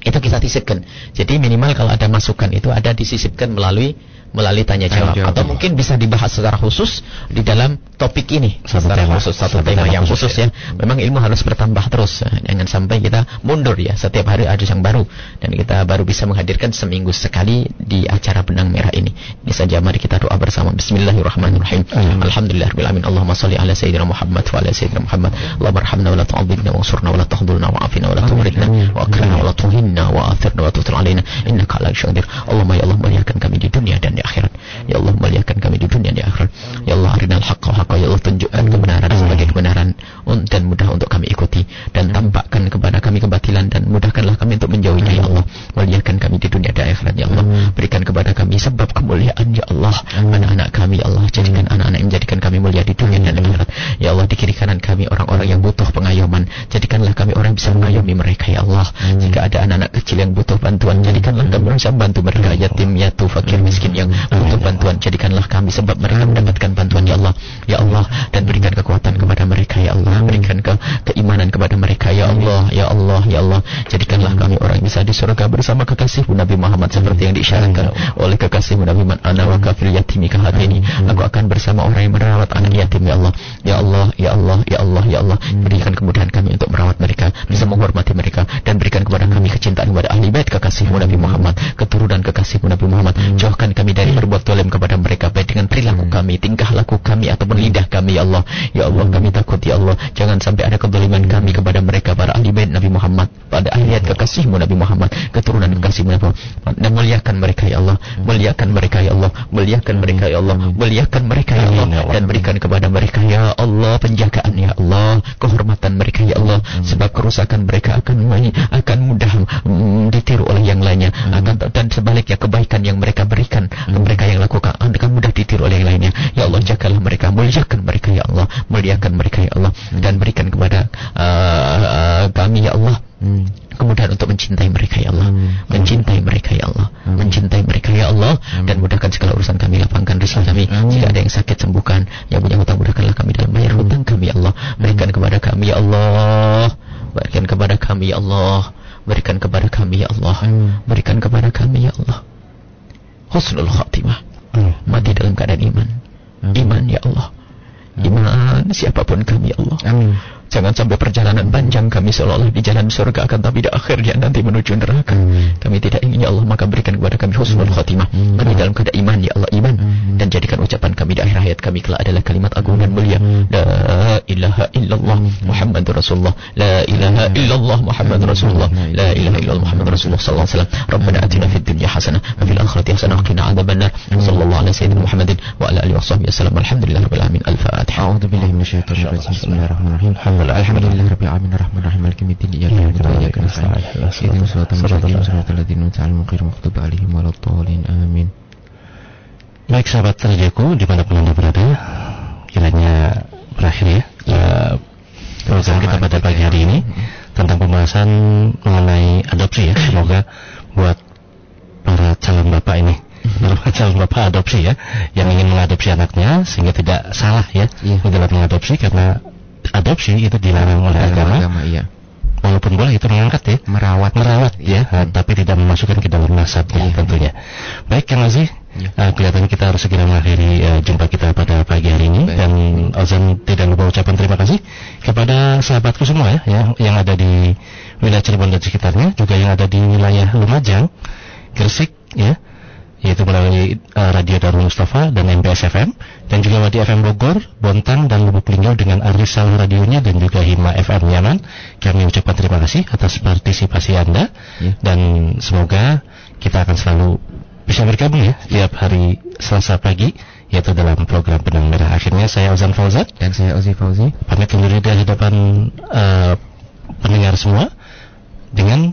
Itu kita sisipkan. Jadi minimal kalau ada masukan itu ada disisipkan melalui melalui tanya jawab, jawab atau mungkin bisa dibahas secara khusus di dalam topik ini satu secara tema, khusus satu, tema, tema yang khusus ya. ya. Memang ilmu harus bertambah terus. Jangan sampai kita mundur ya. Setiap hari ada yang baru dan kita baru bisa menghadirkan seminggu sekali di acara benang merah ini. Ini saja mari kita doa bersama. Bismillahirrahmanirrahim. Alhamdulillahirabbil alamin. Allahumma shalli ala sayyidina Muhammad wa ala sayyidina Muhammad. Allahumma arhamna wa la tu'adzibna wa ansurna wa la tahdhurna wa afina wa la tu'ridna wa akrimna wa la tuhinna wa athirna wa tutul alaina innaka ala syukur. Allahumma ya Allah muliakan kami di dunia dan di akhirat. Ya Allah muliakan kami di dunia dan di akhirat. Ya Allah arinal haqqa haqqa ya Allah tunjukkan kebenaran sebagai kebenaran dan mudah untuk kami ikuti. Dan tampakkan kepada kami kebatilan dan mudahkanlah kami untuk menjauhinya ya Allah. Muliakan kami di dunia dan akhirat ya Allah. Berikan kepada kami sebab kemuliaan ya Allah. Anak-anak kami ya Allah. Jadikan anak-anak yang menjadikan kami mulia di dunia dan akhirat. Ya Allah di kiri kanan kami orang-orang yang butuh pengayoman. Jadikanlah kami orang yang bisa mengayomi mereka ya Allah. Jika ada anak-anak kecil yang butuh bantuan jadikanlah kami bisa bantu mereka yatim, yatu, fakir, miskin yang butuh bantuan jadikanlah kami sebab mereka mendapatkan bantuan ya Allah. Ya Allah dan berikan kekuatan kepada mereka ya Allah berikan ke keimanan kepada mereka. Ya Allah ya Allah ya Allah. Jadikanlah kami orang yang bisa di surga bersama kekasih Nabi Muhammad seperti yang diisyaratkan oleh kekasih Nabi Muhammad ana wa yatimi ini. Aku akan bersama orang yang merawat anak yatim ya Allah. Ya Allah ya Allah ya Allah ya Allah. Berikan kemudahan kami untuk merawat mereka bisa menghormati mereka dan berikan kepada kami kecintaan kepada ahli bait kekasih Nabi Muhammad. Keturunan kekasih Nabi Muhammad. Jauhkan kami dari berbuat dolim kepada mereka baik dengan perilaku kami, tingkah laku kami ataupun lidah kami ya Allah. Ya Allah kami takut ya Allah jangan sampai ada kezaliman kami kepada mereka para ahli bait Nabi Muhammad pada ayat kekasihmu Nabi Muhammad keturunan kekasihmu Nabi Muhammad. Dan muliakan mereka ya Allah. Muliakan mereka ya Allah. Muliakan mereka ya Allah. Muliakan mereka ya Allah. Dan berikan kepada mereka ya Allah penjagaan ya Allah. Kehormatan mereka ya Allah. Sebab kerusakan mereka akan akan mudah mm, ditiru oleh yang lainnya. Akan dan sebaliknya kebaikan yang mereka berikan mereka yang lakukan akan mudah ditiru oleh yang lainnya. Ya Allah jagalah mereka, muliakan mereka ya Allah, muliakan mereka ya Allah dan berikan kepada uh, uh, kami ya Allah hmm. kemudahan untuk mencintai mereka ya Allah, hmm. mencintai mereka ya Allah, hmm. mencintai mereka ya Allah dan mudahkan segala urusan kami, lapangkan rezeki kami. Jika ada yang sakit sembuhkan, yang punya hutang mudahkanlah kami dalam bayar hutang kami ya Allah. Berikan kepada kami ya Allah, berikan kepada kami ya Allah, berikan kepada kami ya Allah, berikan kepada kami ya Allah. Husnul khatimah mati dalam keadaan iman. Iman ya Allah. Iman siapa pun kami ya Allah. Amin. Jangan sampai perjalanan panjang kami seolah-olah di jalan surga akan tapi di akhirnya nanti menuju neraka. Amin. Kami tidak ingin ya Allah maka berikan kepada kami husnul hmm. khotimah. Amin. Kami dalam keadaan iman ya Allah iman Amin. dan jadikan ucapan kami di akhir hayat kami kelak adalah kalimat agung dan mulia. La ilaha illallah Muhammadur Rasulullah. La ilaha illallah Muhammadur Rasulullah. La ilaha illallah Muhammadur Rasulullah sallallahu alaihi wasallam. Rabbana atina fid dunya hasanah wa fil akhirati hasanah wa qina adzabannar. Sallallahu alaihi sayyidina Muhammadin wa ala alihi wasallam. Alhamdulillahirabbil alamin. Al-Fatihah. A'udzu billahi minasyaitonir rajim. Bismillahirrahmanirrahim. Alhamdulillah Rabbil Alamin Rahman Rahim Al-Kimidin Iya Alhamdulillah Iya Kenasa'in Ikhtim Sulatan Amin. Baik sahabat terjaku di mana pun anda berada Kiranya berakhir ya eh, uh, Program kita pada pagi hari ini Tentang pembahasan mengenai adopsi ya. Semoga buat para calon bapak ini [LAUGHS] calon bapak adopsi ya yang ingin mengadopsi anaknya sehingga tidak salah ya iya. dalam mengadopsi karena adopsi itu dilarang oleh agama, agama iya. Walaupun boleh itu mengangkat ya. Merawat merawat ya, eh, tapi tidak memasukkan ke dalam nasab ya, tentunya. Baik Kang Aziz, Iya. eh, kelihatannya kita harus segera mengakhiri eh, jumpa kita pada pagi hari ini. Baik. dan Ozan tidak lupa ucapan terima kasih kepada sahabatku semua ya, yang, yang ada di wilayah Cirebon dan sekitarnya, juga yang ada di wilayah Lumajang, Gresik ya, yaitu melalui eh, Radio Darul Mustafa dan MBS FM dan juga Wadi FM Bogor, Bontang dan Lubuk Linggau dengan Arisal radionya dan juga Hima FM Yaman. Kami ucapkan terima kasih atas partisipasi Anda Ya. dan semoga kita akan selalu bisa bergabung ya tiap hari Selasa pagi yaitu dalam program Benang Merah. Akhirnya saya Ozan Fauzan dan saya Ozi Fauzi pamit undur diri dari hadapan eh, pendengar semua dengan